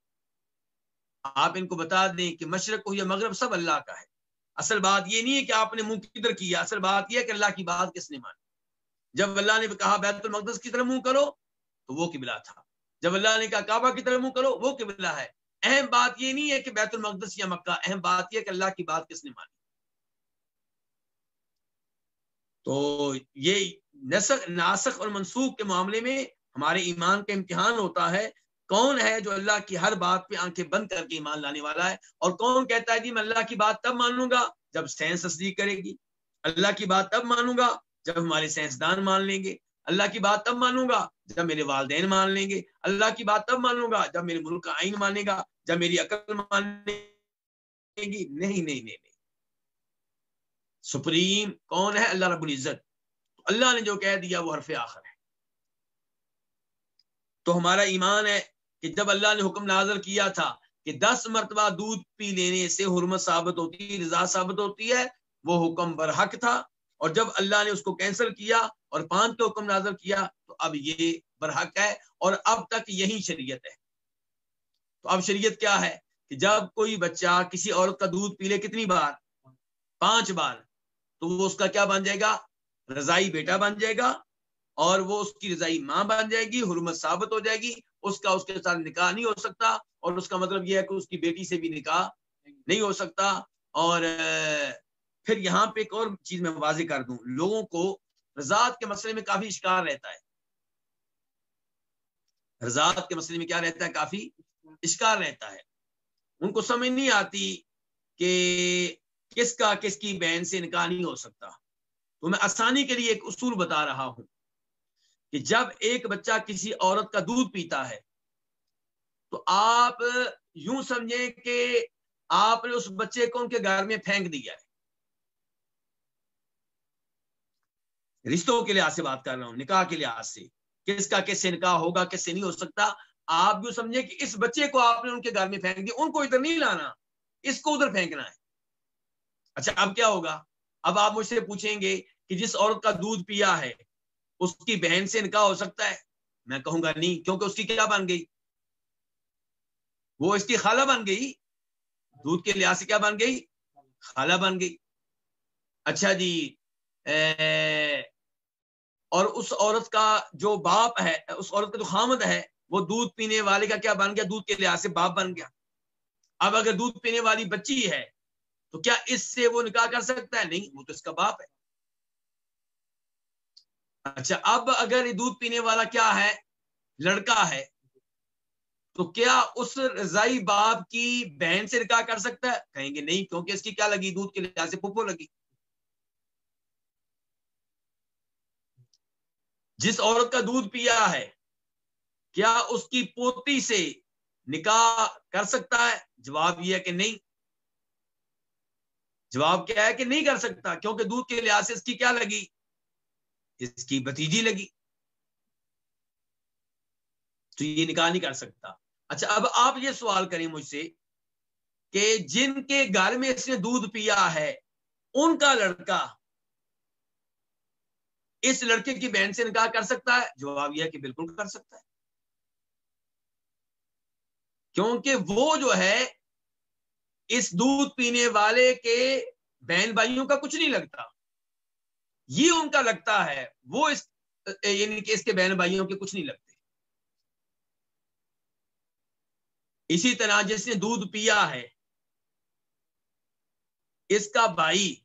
آپ ان کو بتا دیں کہ مشرق ہو یا مغرب، سب اللہ کا ہے۔ اصل بات یہ نہیں ہے کہ آپ نے منہ کدھر کیا، اصل بات یہ ہے کہ اللہ کی بات کس نے مانی۔ جب اللہ نے کہا بیت المقدس کی طرح منہ کرو تو وہ قبلہ تھا۔ جب اللہ نے کہا، کعبہ کی طرح منہ کرو، وہ قبلہ ہے۔ اہم بات یہ نہیں ہے کہ بیت المقدس یا مکہ، اہم بات یہ ہے کہ اللہ کی بات کس نے مانی۔ تو یہ نسخ، ناسخ اور منسوخ کے معاملے میں ہمارے ایمان کا امتحان ہوتا ہے۔ کون ہے جو اللہ کی ہر بات پہ آنکھیں بند کر کے ایمان لانے والا ہے؟ اور کون کہتا ہے جی میں اللہ کی بات تب مانوں گا جب سائنس تصدیق کرے گی۔ اللہ کی بات تب مانوں گا جب ہمارے سائنسدان مان لیں گے۔ اللہ کی بات تب مانوں گا جب میرے والدین مان لیں گے۔ اللہ کی بات تب مانوں گا جب میرے ملک کا آئین مانے گا، جب میری عقل مانے گی۔ نہیں نہیں نہیں سپریم کون ہے؟ اللہ رب العزت۔ اللہ نے جو کہہ دیا وہ حرف آخر ہے۔ تو ہمارا ایمان ہے کہ جب اللہ نے حکم نازل کیا تھا کہ دس مرتبہ دودھ پی لینے سے حرمت ثابت ہوتی ہے رضا ثابت ہوتی ہے، وہ حکم برحق تھا۔ اور جب اللہ نے اس کو کینسل کیا اور پانچ کا حکم نازل کیا، تو اب یہ برحق ہے اور اب تک یہی شریعت ہے۔ تو اب شریعت کیا ہے کہ جب کوئی بچہ کسی عورت کا دودھ پی لے کتنی بار؟ پانچ بار۔ تو وہ اس کا کیا بن جائے گا؟ رضائی بیٹا بن جائے گا اور وہ اس کی رضائی ماں بن جائے گی، حرمت ثابت ہو جائے گی، اس کا اس کے ساتھ نکاح نہیں ہو سکتا اور اس کا مطلب یہ ہے کہ اس کی بیٹی سے بھی نکاح نہیں ہو سکتا۔ اور پھر یہاں پہ ایک اور چیز میں واضح کر دوں۔ لوگوں کو رضاعت کے مسئلے میں کافی اشکار رہتا ہے۔ رضاعت کے مسئلے میں کیا رہتا ہے؟ کافی اشکار رہتا ہے۔ ان کو سمجھ نہیں آتی کہ کس کا کس کی بہن سے نکاح نہیں ہو سکتا۔ تو میں آسانی کے لیے ایک اصول بتا رہا ہوں کہ جب ایک بچہ کسی عورت کا دودھ پیتا ہے، تو آپ یوں سمجھیں کہ آپ نے اس بچے کو ان کے گھر میں پھینک دیا ہے۔ رشتوں کے لحاظ سے بات کر رہا ہوں، نکاح کے لحاظ سے۔ کس کا کس سے نکاح ہوگا، کس سے نہیں ہو سکتا، آپ یوں سمجھیں کہ اس بچے کو آپ نے ان کے گھر میں پھینک دیا، ان کو ادھر نہیں لانا، اس کو ادھر پھینکنا ہے۔ اچھا اب کیا ہوگا؟ اب آپ مجھ سے پوچھیں گے کہ جس عورت کا دودھ پیا ہے، اس کی بہن سے نکاح ہو سکتا ہے؟ میں کہوں گا نہیں، کیونکہ اس کی کیا بن گئی؟ وہ اس کی خالہ بن گئی۔ دودھ کے لحاظ سے کیا بن گئی؟ خالہ بن گئی۔ اچھا جی اور اس عورت کا جو باپ ہے، اس عورت کا جو خامد ہے، وہ دودھ پینے والے کا کیا بن گیا؟ دودھ کے لحاظ سے باپ بن گیا۔ اب اگر دودھ پینے والی بچی ہے، تو کیا اس سے وہ نکاح کر سکتا ہے؟ نہیں، وہ تو اس کا باپ ہے۔ اچھا اب اگر یہ دودھ پینے والا کیا ہے؟ لڑکا ہے، تو کیا اس رضائی باپ کی بہن سے نکاح کر سکتا ہے؟ کہیں گے نہیں، کیونکہ اس کی کیا لگی؟ دودھ کے لحاظ سے پپو لگی۔ جس عورت کا دودھ پیا ہے، کیا اس کی پوتی سے نکاح کر سکتا ہے؟ جواب یہ ہے کہ نہیں۔ جواب کیا ہے کہ نہیں کر سکتا؟ کیونکہ دودھ کے لحاظ سے اس کی کیا لگی؟ اس کی بتیجی لگی۔ تو یہ نکاح نہیں کر سکتا۔ اچھا اب آپ یہ سوال کریں مجھ سے کہ جن کے گھر میں اس نے دودھ پیا ہے، ان کا لڑکا اس لڑکے کی بہن سے نکاح کر سکتا ہے؟ جواب یہ کہ بالکل کر سکتا ہے۔ کیونکہ وہ جو ہے، اس دودھ پینے والے کے بہن بھائیوں کا کچھ نہیں لگتا۔ یہ ان کا لگتا ہے، وہ اس یعنی کہ اس کے بہن بھائیوں کے کچھ نہیں لگتے۔ اسی طرح جس نے دودھ پیا ہے، اس کا بھائی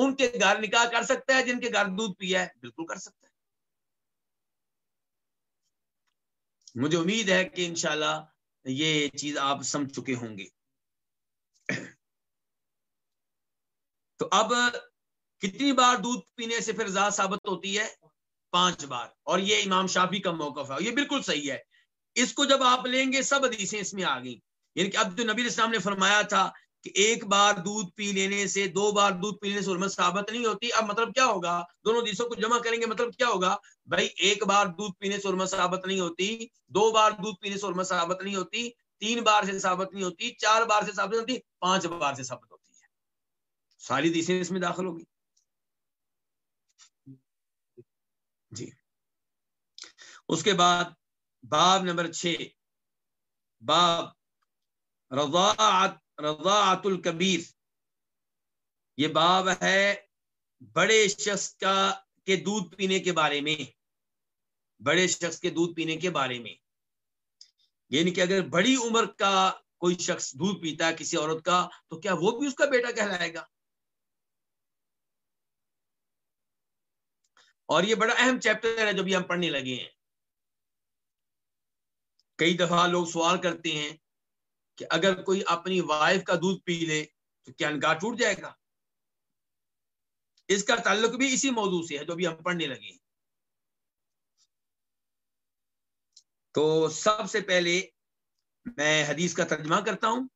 ان کے گھر نکاح کر سکتا ہے جن کے گھر دودھ پیا ہے؟ بالکل کر سکتا ہے۔ مجھے امید ہے کہ انشاءاللہ یہ چیز آپ سمجھ چکے ہوں گے۔ تو اب کتنی بار دودھ پینے سے پھر زیادہ ثابت ہوتی ہے؟ پانچ بار۔ اور یہ امام شافی کا موقف ہے۔ یہ بالکل صحیح ہے۔ اس کو جب آپ لیں گے، سب حدیثیں اس میں آ گئی یعنی کہ اب جو نبی اسلام نے فرمایا تھا کہ ایک بار دودھ پی لینے سے، دو بار دودھ پینے سے حرمت ثابت نہیں ہوتی، اب مطلب کیا ہوگا؟ دونوں دیسوں کو جمع کریں گے مطلب کیا ہوگا؟ بھائی ایک بار دودھ پینے سے حرمت ثابت نہیں ہوتی، دو بار دودھ پینے سے حرمت ثابت نہیں ہوتی، تین بار سے ثابت نہیں ہوتی، چار بار سے ثابت نہیں ہوتی، پانچ بار سے ثابت ہوتی ہے۔ ساری دیسیں اس میں داخل ہوگی۔ جی۔ اس کے بعد باب نمبر چھ، باب رضاعت رضاعت الکبیر یہ باب ہے بڑے شخص کا کے دودھ پینے کے بارے میں۔ بڑے شخص کے دودھ پینے کے بارے میں۔ یعنی کہ اگر بڑی عمر کا کوئی شخص دودھ پیتا ہے کسی عورت کا، تو کیا وہ بھی اس کا بیٹا کہلائے گا؟ اور یہ بڑا اہم چیپٹر ہے جو بھی ہم پڑھنے لگے ہیں۔ کئی دفعہ لوگ سوال کرتے ہیں کہ اگر کوئی اپنی وائف کا دودھ پی لے تو کیا نکاح ٹوٹ جائے گا؟ اس کا تعلق بھی اسی موضوع سے ہے جو بھی ہم پڑھنے لگے تو سب سے پہلے میں حدیث کا ترجمہ کرتا ہوں،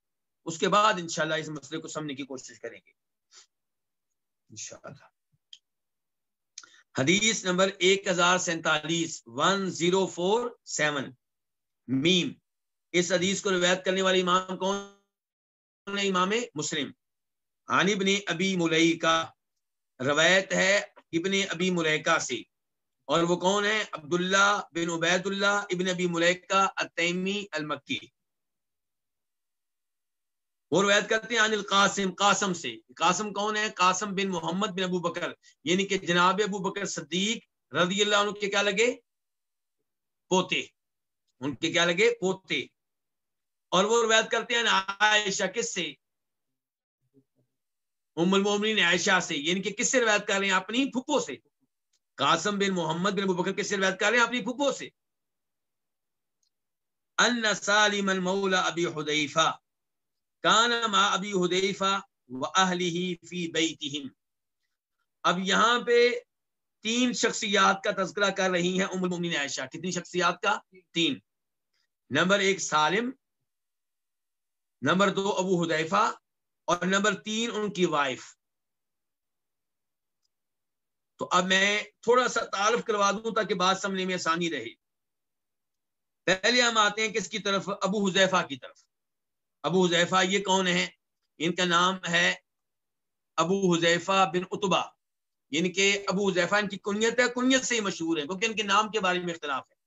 اس کے بعد انشاءاللہ اس مسئلے کو سمجھنے کی کوشش کریں گے۔ انشاءاللہ۔ حدیث نمبر ایک ہزار سینتالیس ون زیرو فور سیون میم۔ اس حدیث کو روایت کرنے والے امام کون امام مسلم۔ عن ابن ابی ملئی روایت ہے ابن ابی ملیکا سے۔ اور وہ کون ہے؟ عبداللہ بن عبید اللہ ابن ابی ملیکا التیمی المکی۔ وہ روایت کرتے ہیں عن القاسم، قاسم سے۔ قاسم کون ہے؟ قاسم بن محمد بن ابو بکر۔ یعنی کہ جناب ابو بکر صدیق رضی اللہ عنہ کے کیا لگے؟ پوتے۔ ان کے کیا لگے؟ پوتے۔ اور وہ روایت کرتے ہیں عائشہ کس سے؟ ام المومنین عائشہ سے۔ یعنی کہ کس سے روایت کر رہے ہیں؟ اپنی پھپھو سے۔ قاسم بن محمد بن بکر کس سے روایت کر رہے ہیں؟ اپنی پھپھو سے۔ ان سالم المولى ابي حذيفه كان مع ابي حذيفه واهله في بيتهم اب یہاں پہ تین شخصیات کا تذکرہ کر رہی ہیں ام المؤمنین عائشہ۔ کتنی شخصیات کا؟ تین۔ نمبر ایک سالم۔ نمبر دو، ابو حدیفہ اور نمبر تین، ان کی وائف۔ تو اب میں تھوڑا سا تعارف کروا دوں تاکہ بات سمجھنے میں آسانی رہے۔ پہلے ہم آتے ہیں کس کی طرف؟ ابو حذیفہ کی طرف۔ ابو حذیفہ یہ کون ہے ان کا نام ہے ابو حذیفہ بن اتبا یعنی کہ ابو حذیفہ ان کی کنیت ہے، کنیت سے ہی مشہور ہے کیونکہ ان کے نام کے بارے میں اختلاف ہے۔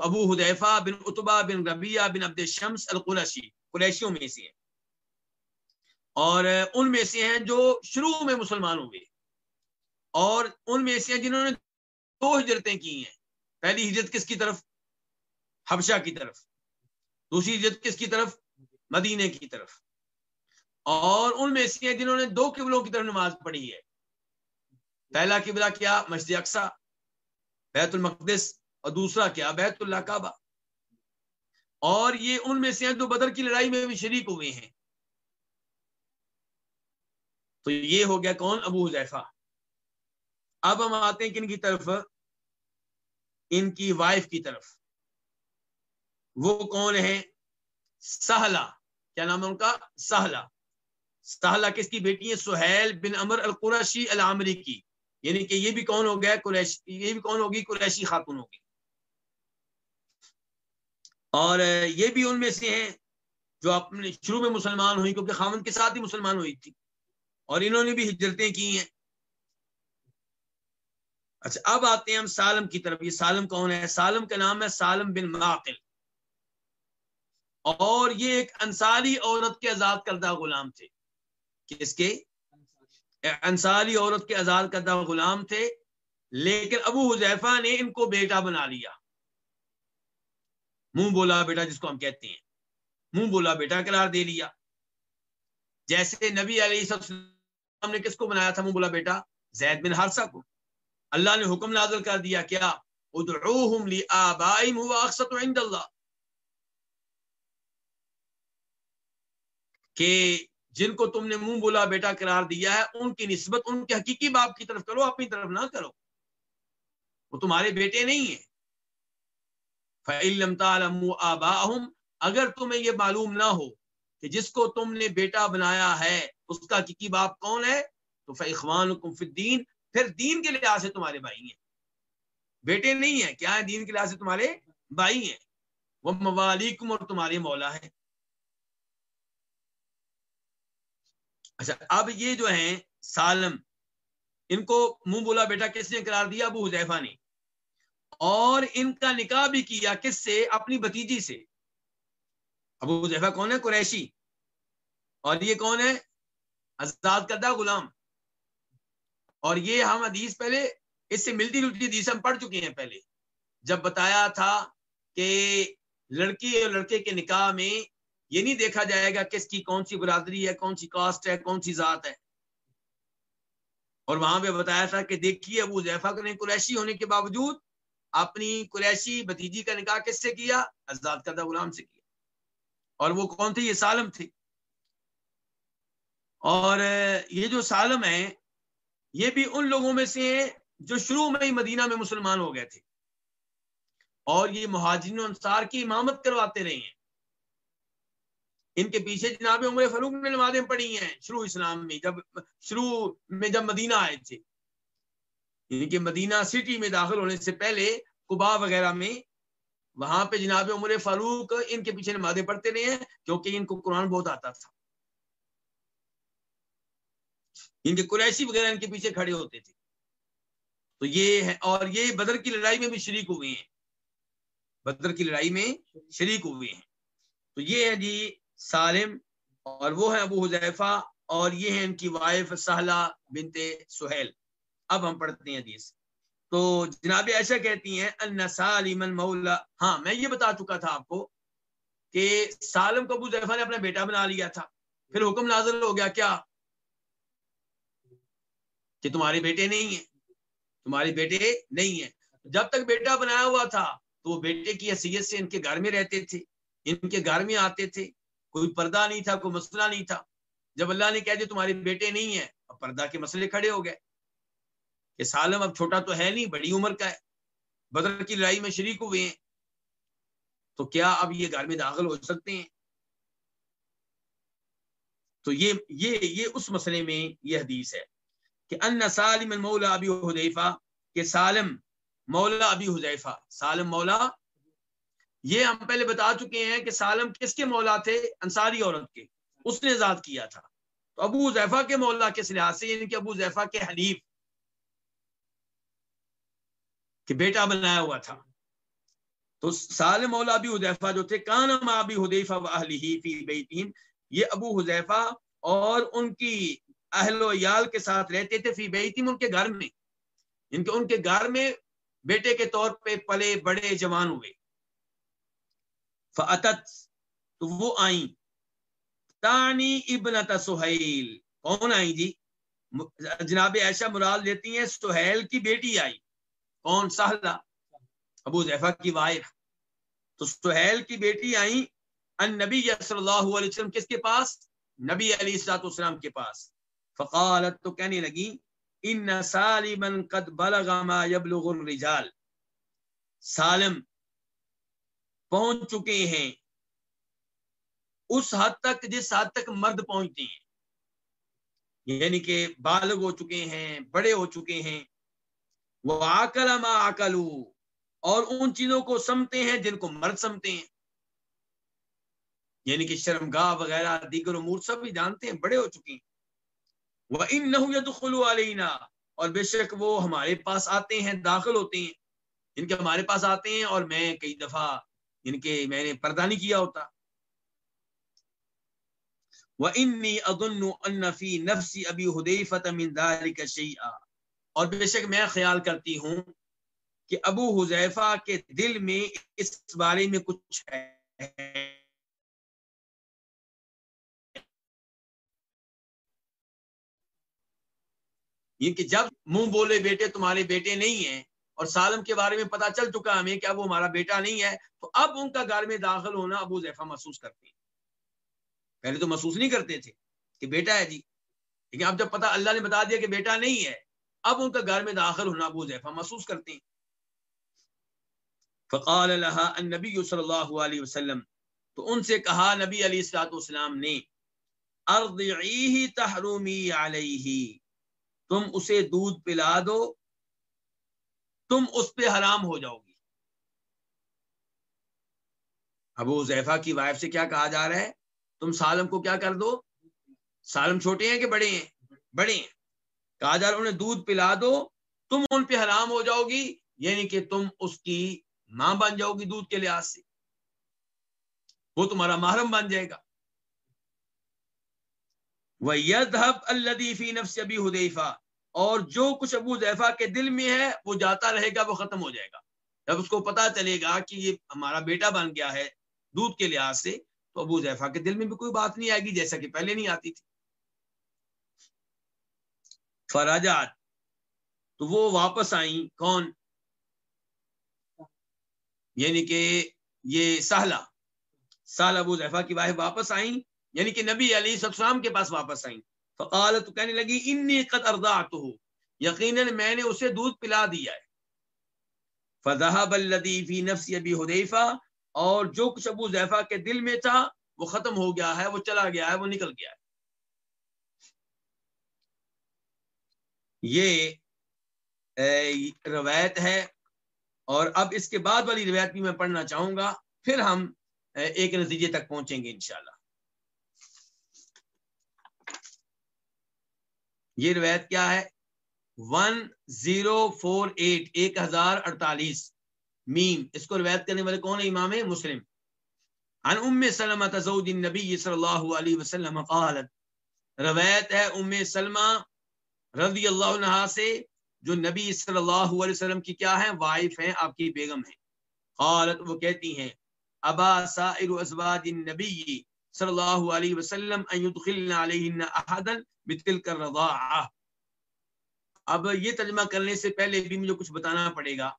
تو ابو حذیفہ بن اتبا بن ربیہ بن عبد الشمس القرشی قریشیوں میں سے ہیں۔ اور ان میں سے ہیں جو شروع میں مسلمان ہوئے۔ اور ان میں سے ہیں جنہوں نے دو ہجرتیں کی ہیں۔ پہلی ہجرت کس کی طرف؟ حبشہ کی طرف۔ دوسری ہجرت کس کی طرف؟ مدینے کی طرف۔ اور ان میں سے ہیں جنہوں نے دو قبلوں کی طرف نماز پڑھی ہے۔ پہلا قبلہ کیا؟ مسجد اقسا بیت المقدس اور دوسرا کیا؟ بیت اللہ کعبہ۔ اور یہ ان میں سے ہیں جو بدر کی لڑائی میں بھی شریک ہوئے ہیں۔ تو یہ ہو گیا کون؟ ابو حذیفہ۔ اب ہم آتے ہیں کن کی طرف؟ ان کی وائف کی طرف۔ وہ کون ہے سہلا کیا نام ہے ان کا؟ سہلا سہلا کس کی بیٹی ہے سہیل بن امر القرشی العمری کی۔ یعنی کہ یہ بھی کون ہو گیا؟ قریشی یہ بھی کون ہوگی؟ قریشی خاتون ہوگی۔ اور یہ بھی ان میں سے ہیں جو اپنے شروع میں مسلمان ہوئی کیونکہ خامن کے ساتھ ہی مسلمان ہوئی تھی۔ اور انہوں نے بھی ہجرتیں کی ہیں۔ اچھا اب آتے ہیں ہم سالم کی طرف۔ یہ سالم کون ہے؟ سالم کا نام ہے سالم بن معقل اور یہ ایک انصاری عورت کے آزاد کردہ غلام تھے۔ کس کے؟ انصاری عورت کے آزاد کردہ غلام تھے۔ لیکن ابو حذیفہ نے ان کو بیٹا بنا لیا۔ منہ بولا بیٹا جس کو ہم کہتے ہیں۔ منہ بولا بیٹا، قرار دے لیا۔ جیسے نبی علیہ السلام نے کس کو بنایا تھا؟ منہ بولا بیٹا، زید بن حارثہ کو۔ اللہ نے حکم نازل کر دیا، کیا؟ ادعوہم لآبائم ہوا اقصت عند اللہ۔ کہ جن کو تم نے منہ بولا بیٹا، قرار دیا ہے، ان کی نسبت، ان کے حقیقی باپ کی طرف کرو، اپنی طرف نہ کرو۔ وہ تمہارے بیٹے نہیں ہیں۔ فَإِلَّمْ تَعْلَمُوا آبَاءَهُمْ، اگر تمہیں یہ معلوم نہ ہو کہ جس کو تم نے بیٹا بنایا ہے، اس کا حقیقی باپ کون ہے؟ تو فَإِخْوَانُكُمْ فِي الدِّينِ، پھر دین کے لحاظ سے تمہارے بھائی ہیں۔ بیٹے نہیں ہیں، کیا ہے دین کے لحاظ سے تمہارے بھائی ہیں۔ وہ موالیکم اور تمہارے مولا ہے اچھا اب یہ جو ہیں، سالم، ان کو منہ بولا بیٹا کس نے قرار دیا؟ ابو حذیفہ نے۔ اور ان کا نکاح بھی کیا کس سے؟ اپنی بتیجی سے۔ ابو حذیفہ کون ہے؟ قریشی۔ اور یہ کون ہے؟ آزاد کردہ غلام۔ اور یہ ہم حدیث پہلے اس سے ملتی جلتی حدیث ہم پڑھ چکے ہیں پہلے۔ جب بتایا تھا کہ لڑکی اور لڑکے کے نکاح میں یہ نہیں دیکھا جائے گا کس کی کون سی برادری ہے، کون سی کاسٹ ہے، کون سی ذات ہے۔ اور وہاں پہ بتایا تھا کہ دیکھیے ابو زیفا نے قریشی ہونے کے باوجود اپنی قریشی بتیجی کا نکاح کس سے کیا؟ آزاد کردہ غلام سے کیا۔ اور وہ کون تھے؟ یہ سالم تھے۔ اور یہ جو سالم ہے یہ بھی ان لوگوں میں سے ہیں جو شروع میں ہی مدینہ میں مسلمان ہو گئے تھے۔ اور یہ مہاجرین انصار کی امامت کرواتے رہے ہیں۔ ان کے پیچھے جناب عمر فروغ نے نمازیں پڑھی ہیں شروع اسلام میں، جب شروع میں جب مدینہ آئے تھے۔ یعنی ان کے مدینہ سٹی میں داخل ہونے سے پہلے کبا وغیرہ میں وہاں پہ جناب عمر فاروق ان کے پیچھے نمازیں پڑھتے رہے ہیں کیونکہ ان کو قرآن بہت آتا تھا۔ ان کے قریشی وغیرہ ان کے پیچھے کھڑے ہوتے تھے۔ تو یہ ہے، اور یہ بدر کی لڑائی میں بھی شریک ہوئے ہیں۔ بدر کی لڑائی میں شریک ہوئے ہیں۔ تو یہ ہے جی سالم، اور وہ ہے ابو حذیفہ، اور یہ ہے ان کی وائف سہلا بنت سہیل۔ اب ہم پڑھتے ہیں حدیث۔ تو جناب ایسا کہتی ہیں ان سالم مولا۔ ہاں میں یہ بتا چکا تھا آپ کو کہ سالم کو ابو نے اپنا بیٹا بنا لیا تھا۔ پھر حکم نازل ہو گیا کیا؟ کہ تمہارے بیٹے نہیں ہیں۔ تمہارے بیٹے نہیں ہیں۔ جب تک بیٹا بنایا ہوا تھا، تو وہ بیٹے کی حیثیت سے ان کے گھر میں رہتے تھے۔ ان کے گھر میں آتے تھے۔ کوئی پردہ نہیں تھا، کوئی مسئلہ نہیں تھا۔ جب اللہ نے کہا جو تمہارے بیٹے نہیں ہیں، اب پردہ کے مسئلے کھڑے ہو گئے۔ کہ سالم اب چھوٹا تو ہے نہیں، بڑی عمر کا ہے۔ بدر کی لڑائی میں شریک ہوئے ہیں۔ تو کیا اب یہ گھر میں داخل ہو سکتے ہیں؟ تو یہ یہ یہ اس مسئلے میں یہ حدیث ہے کہ ان سالم مولا ابی حذیفہ، کہ سالم مولا ابی حذیفہ، سالم مولا، یہ ہم پہلے بتا چکے ہیں کہ سالم کس کے مولا تھے؟ انصاری عورت کے۔ اس نے ذات کیا تھا۔ تو ابو حذیفہ کے مولا کس لحاظ سے یعنی کہ ابو حذیفہ کے حلیف کہ بیٹا بنایا ہوا تھا۔ تو سالم مولا ابی حذیفہ جو تھے کان ما ابی حذیفہ و اہلہ فی بیتہم یہ ابو حذیفہ اور ان کی اہل و یال کے ساتھ رہتے تھے فی بیتیم ان کے گھر میں۔ یعنی ان کے ان کے گھر میں بیٹے کے طور پہ پلے بڑے جوان ہوئے۔ فعتت تو وہ آئیں۔ تانی ابن سہیل۔ کون آئی جی؟ جناب ایشا مراد لیتی ہیں، سہیل کی بیٹی آئی۔ کون سہلا ابو زیفا کی وائف۔ تو سہیل کی بیٹی آئی ان نبی صلی اللہ علیہ وسلم کس کے پاس؟ نبی علی السلاط اسلام کے پاس۔ فقالت، تو کہنے لگی، ان سالما قد بلغ ما يبلغ الرجال۔ سالم پہنچ چکے ہیں۔ اس حد تک، جس حد تک مرد پہنچتے ہیں۔ یعنی کہ بالغ ہو چکے ہیں، بڑے ہو چکے ہیں۔ وہ آکل ما آکلو اور ان چیزوں کو سمتے ہیں جن کو مرد سمتے ہیں۔ یعنی کہ شرمگاہ وغیرہ، دیگر امور سب بھی جانتے ہیں، بڑے ہو چکے ہیں۔ وہ ان نہ علینا اور بے شک وہ ہمارے پاس آتے ہیں، داخل ہوتے ہیں۔ ان کے ہمارے پاس آتے ہیں اور میں کئی دفعہ یعنی ان کے میں نے پردہ نہیں کیا ہوتا۔ انفی نفسی ابھی ہدی فتح شیعہ اور بے شک میں خیال کرتی ہوں کہ ابو حذیفہ کے دل میں اس بارے میں کچھ ہے۔ یہ کہ جب منہ بولے بیٹے تمہارے بیٹے نہیں ہیں اور سالم کے بارے میں پتا چل چکا ہمیں کہ اب وہ ہمارا بیٹا نہیں ہے، تو اب ان کا گھر میں داخل ہونا ابو زیفا محسوس کرتے ہیں۔ پہلے تو محسوس نہیں کرتے تھے کہ بیٹا ہے جی لیکن اب جب پتا اللہ نے بتا دیا کہ بیٹا نہیں ہے اب ان کا گھر میں داخل ہونا ابو زیفا محسوس کرتے ہیں۔ فقال لها النبی صلی اللہ علیہ وسلم، تو ان سے کہا نبی علی السلاط والسلام نے، ارضعیہ تحرومی علیہ، تم اسے دودھ پلا دو، تم اس پہ حرام ہو جاؤ گی۔ ابو زیفا کی وائف سے کیا کہا جا رہا ہے؟ تم سالم کو کیا کر دو؟ سالم چھوٹے ہیں کہ بڑے ہیں؟ بڑے ہیں۔ کہا جا رہا انہیں دودھ پلا دو، تم ان پہ حرام ہو جاؤ گی یعنی کہ تم اس کی ماں بن جاؤ گی دودھ کے لحاظ سے۔ وہ تمہارا محرم بن جائے گا۔ وہ الدیفی نفس ابھی حدیفہ اور جو کچھ ابو زیفا کے دل میں ہے، وہ جاتا رہے گا، وہ ختم ہو جائے گا۔ جب اس کو پتا چلے گا کہ یہ ہمارا بیٹا بن گیا ہے دودھ کے لحاظ سے، تو ابو زیفا کے دل میں بھی کوئی بات نہیں آئے گی، جیسا کہ پہلے نہیں آتی تھی۔ فراجات تو وہ واپس آئیں۔ کون؟ یعنی کہ یہ سہلا سال ابو زیفا کی واحد واپس آئیں۔ یعنی کہ نبی علی السلام کے پاس واپس آئیں۔ فقالت کہنے لگی، انی قد ارضعت ہو یقیناً میں نے اسے دودھ پلا دیا ہے۔ فذهب الذي في نفس ابي حذيفه اور جو کچھ ابو زیفا کے دل میں تھا، وہ ختم ہو گیا ہے، وہ چلا گیا ہے، وہ نکل گیا ہے۔ یہ روایت ہے۔ اور اب اس کے بعد والی روایت بھی میں پڑھنا چاہوں گا۔ پھر ہم ایک نتیجے تک پہنچیں گے انشاءاللہ۔ یہ روایت کیا ہے؟ ون زیرو فور ایٹ، ایک ہزار اڑتالیس۔ میم، اس کو روایت کرنے والے کون ہے امام مسلم۔ عن ام سلمہ زوج النبی صلی اللہ علیہ وسلم قالت، روایت ہے، ام سلمہ رضی اللہ عنہ سے جو نبی صلی اللہ علیہ وسلم کی کیا ہے وائف ہیں، آپ کی بیگم ہیں۔ قالت، وہ کہتی ہیں، ابا سائر ازواج النبی صلی اللہ علیہ وسلم ان يدخلن علیہن احدا بتل کر اب یہ ترجمہ کرنے سے پہلے بھی مجھے کچھ بتانا پڑے گا۔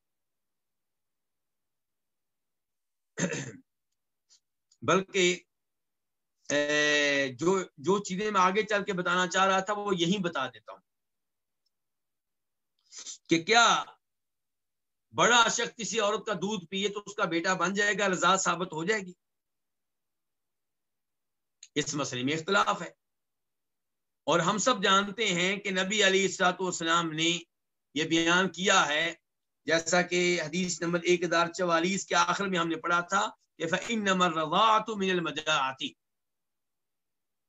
بلکہ جو جو چیزیں میں آگے چل کے بتانا چاہ رہا تھا، وہ یہی بتا دیتا ہوں۔ کہ کیا بڑا شخص کسی عورت کا دودھ پیے تو اس کا بیٹا بن جائے گا رضا ثابت ہو جائے گی۔ اس مسئلے میں اختلاف ہے۔ اور ہم سب جانتے ہیں کہ نبی علی السلاط والسلام نے یہ بیان کیا ہے، جیسا کہ حدیث نمبر ایک ہزار چوالیس کے آخر میں ہم نے پڑھا تھا کہ نمبر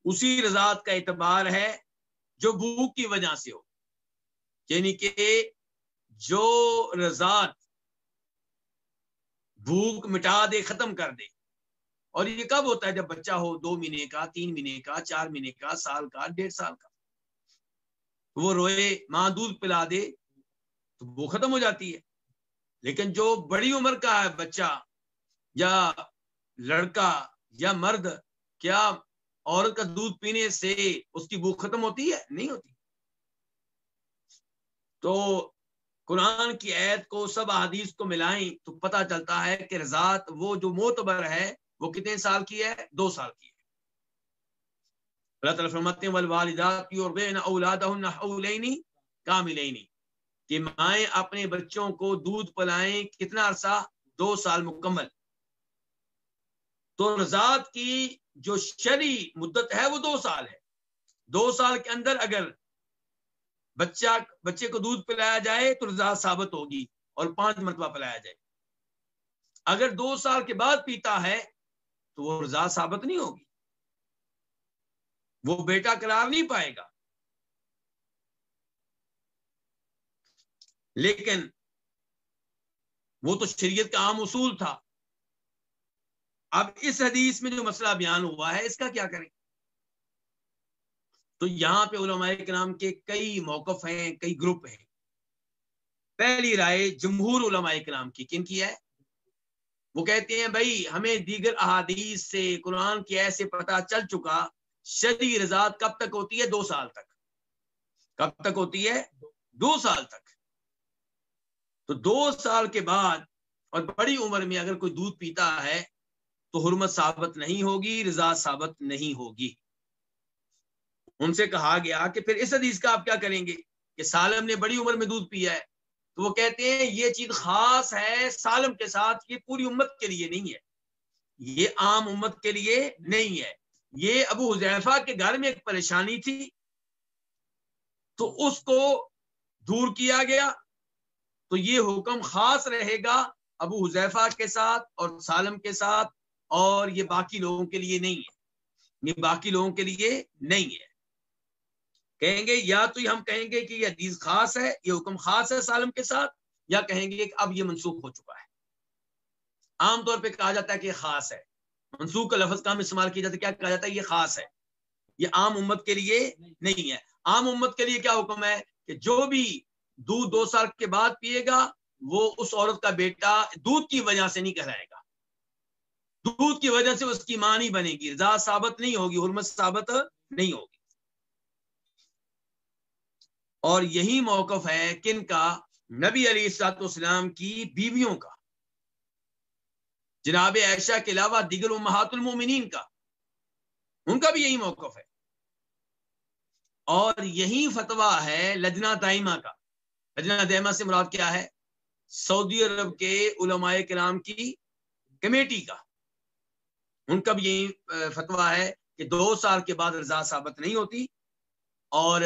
اسی رضاعت کا اعتبار ہے جو بھوک کی وجہ سے ہو۔ یعنی کہ جو رضاعت بھوک مٹا دے، ختم کر دے۔ اور یہ کب ہوتا ہے؟ جب بچہ ہو، دو مہینے کا، تین مہینے کا، چار مہینے کا، سال کا، ڈیڑھ سال کا۔ وہ روئے، ماں دودھ پلا دے، تو وہ ختم ہو جاتی ہے۔ لیکن جو بڑی عمر کا ہے بچہ یا لڑکا یا مرد، کیا عورت کا دودھ پینے سے اس کی بھوک ختم ہوتی ہے؟ نہیں ہوتی۔ تو قرآن کی عید کو، سب حدیث کو ملائیں تو پتہ چلتا ہے کہ رضاط وہ جو موتبر ہے، وہ کتنے سال کی ہے؟ دو سال کی ہے۔ اللہ تعالیٰ فرماتے ہیں، والوالدات یرضعن اولادہن حولین کاملین کہ مائیں اپنے بچوں کو دودھ پلائیں کتنا عرصہ؟ دو سال مکمل۔ تو رضاعت کی جو شرعی مدت ہے، وہ دو سال ہے۔ دو سال کے اندر اگر بچہ بچے کو دودھ پلایا جائے تو رضا ثابت ہوگی اور پانچ مرتبہ پلایا جائے۔ اگر دو سال کے بعد پیتا ہے تو وہ رضا ثابت نہیں ہوگی۔ وہ بیٹا قرار نہیں پائے گا۔ لیکن وہ تو شریعت کا عام اصول تھا۔ اب اس حدیث میں جو مسئلہ بیان ہوا ہے، اس کا کیا کریں؟ تو یہاں پہ علماء کرام کے کئی موقف ہیں، کئی گروپ ہیں۔ پہلی رائے جمہور علماء کرام کی، کن کی ہے؟ وہ کہتے ہیں، بھائی، ہمیں دیگر احادیث سے قرآن کی ایسے پتہ چل چکا، شدی رضاعت کب تک ہوتی ہے؟ دو سال تک۔ کب تک ہوتی ہے؟ دو سال تک۔ تو دو سال کے بعد، اور بڑی عمر میں اگر کوئی دودھ پیتا ہے، تو حرمت ثابت نہیں ہوگی، رضا ثابت نہیں ہوگی۔ ان سے کہا گیا کہ پھر اس حدیث کا آپ کیا کریں گے کہ سالم نے بڑی عمر میں دودھ پیا ہے تو وہ کہتے ہیں یہ چیز خاص ہے سالم کے ساتھ، یہ پوری امت کے لیے نہیں ہے۔ یہ عام امت کے لیے نہیں ہے۔ یہ ابو حذیفہ کے گھر میں ایک پریشانی تھی۔ تو اس کو دور کیا گیا۔ تو یہ حکم خاص رہے گا ابو حذیفہ کے ساتھ اور سالم کے ساتھ اور یہ باقی لوگوں کے لیے نہیں ہے۔ یہ باقی لوگوں کے لیے نہیں ہے۔ کہیں گے یا تو ہم کہیں گے کہ یہ حدیث خاص ہے، یہ حکم خاص ہے سالم کے ساتھ، یا کہیں گے کہ اب یہ منسوخ ہو چکا ہے۔ عام طور پہ کہا جاتا ہے کہ یہ خاص ہے۔ منسوخ کا لفظ کام استعمال کیا جاتا ہے، کیا کہا جاتا ہے؟ یہ خاص ہے۔ یہ عام امت کے لیے نہیں ہے۔ عام امت کے لیے کیا حکم ہے؟ کہ جو بھی دودھ دو سال کے بعد پیے گا، وہ اس عورت کا بیٹا دودھ کی وجہ سے نہیں کہلائے گا۔ دودھ کی وجہ سے اس کی ماں نہیں بنے گی۔ رضا ثابت نہیں ہوگی، حرمت ثابت نہیں ہوگی۔ اور یہی موقف ہے کن کا؟ نبی علی سات اسلام کی بیویوں کا۔ جناب عائشہ کے علاوہ دیگر امہات المومنین کا۔ ان کا بھی یہی موقف ہے۔ اور یہی فتویٰ ہے لجنا دائمہ کا۔ لجنا دائمہ سے مراد کیا ہے؟ سعودی عرب کے علماء کرام کی کمیٹی کا۔ ان کا بھی یہی فتویٰ ہے کہ دو سال کے بعد رضا ثابت نہیں ہوتی اور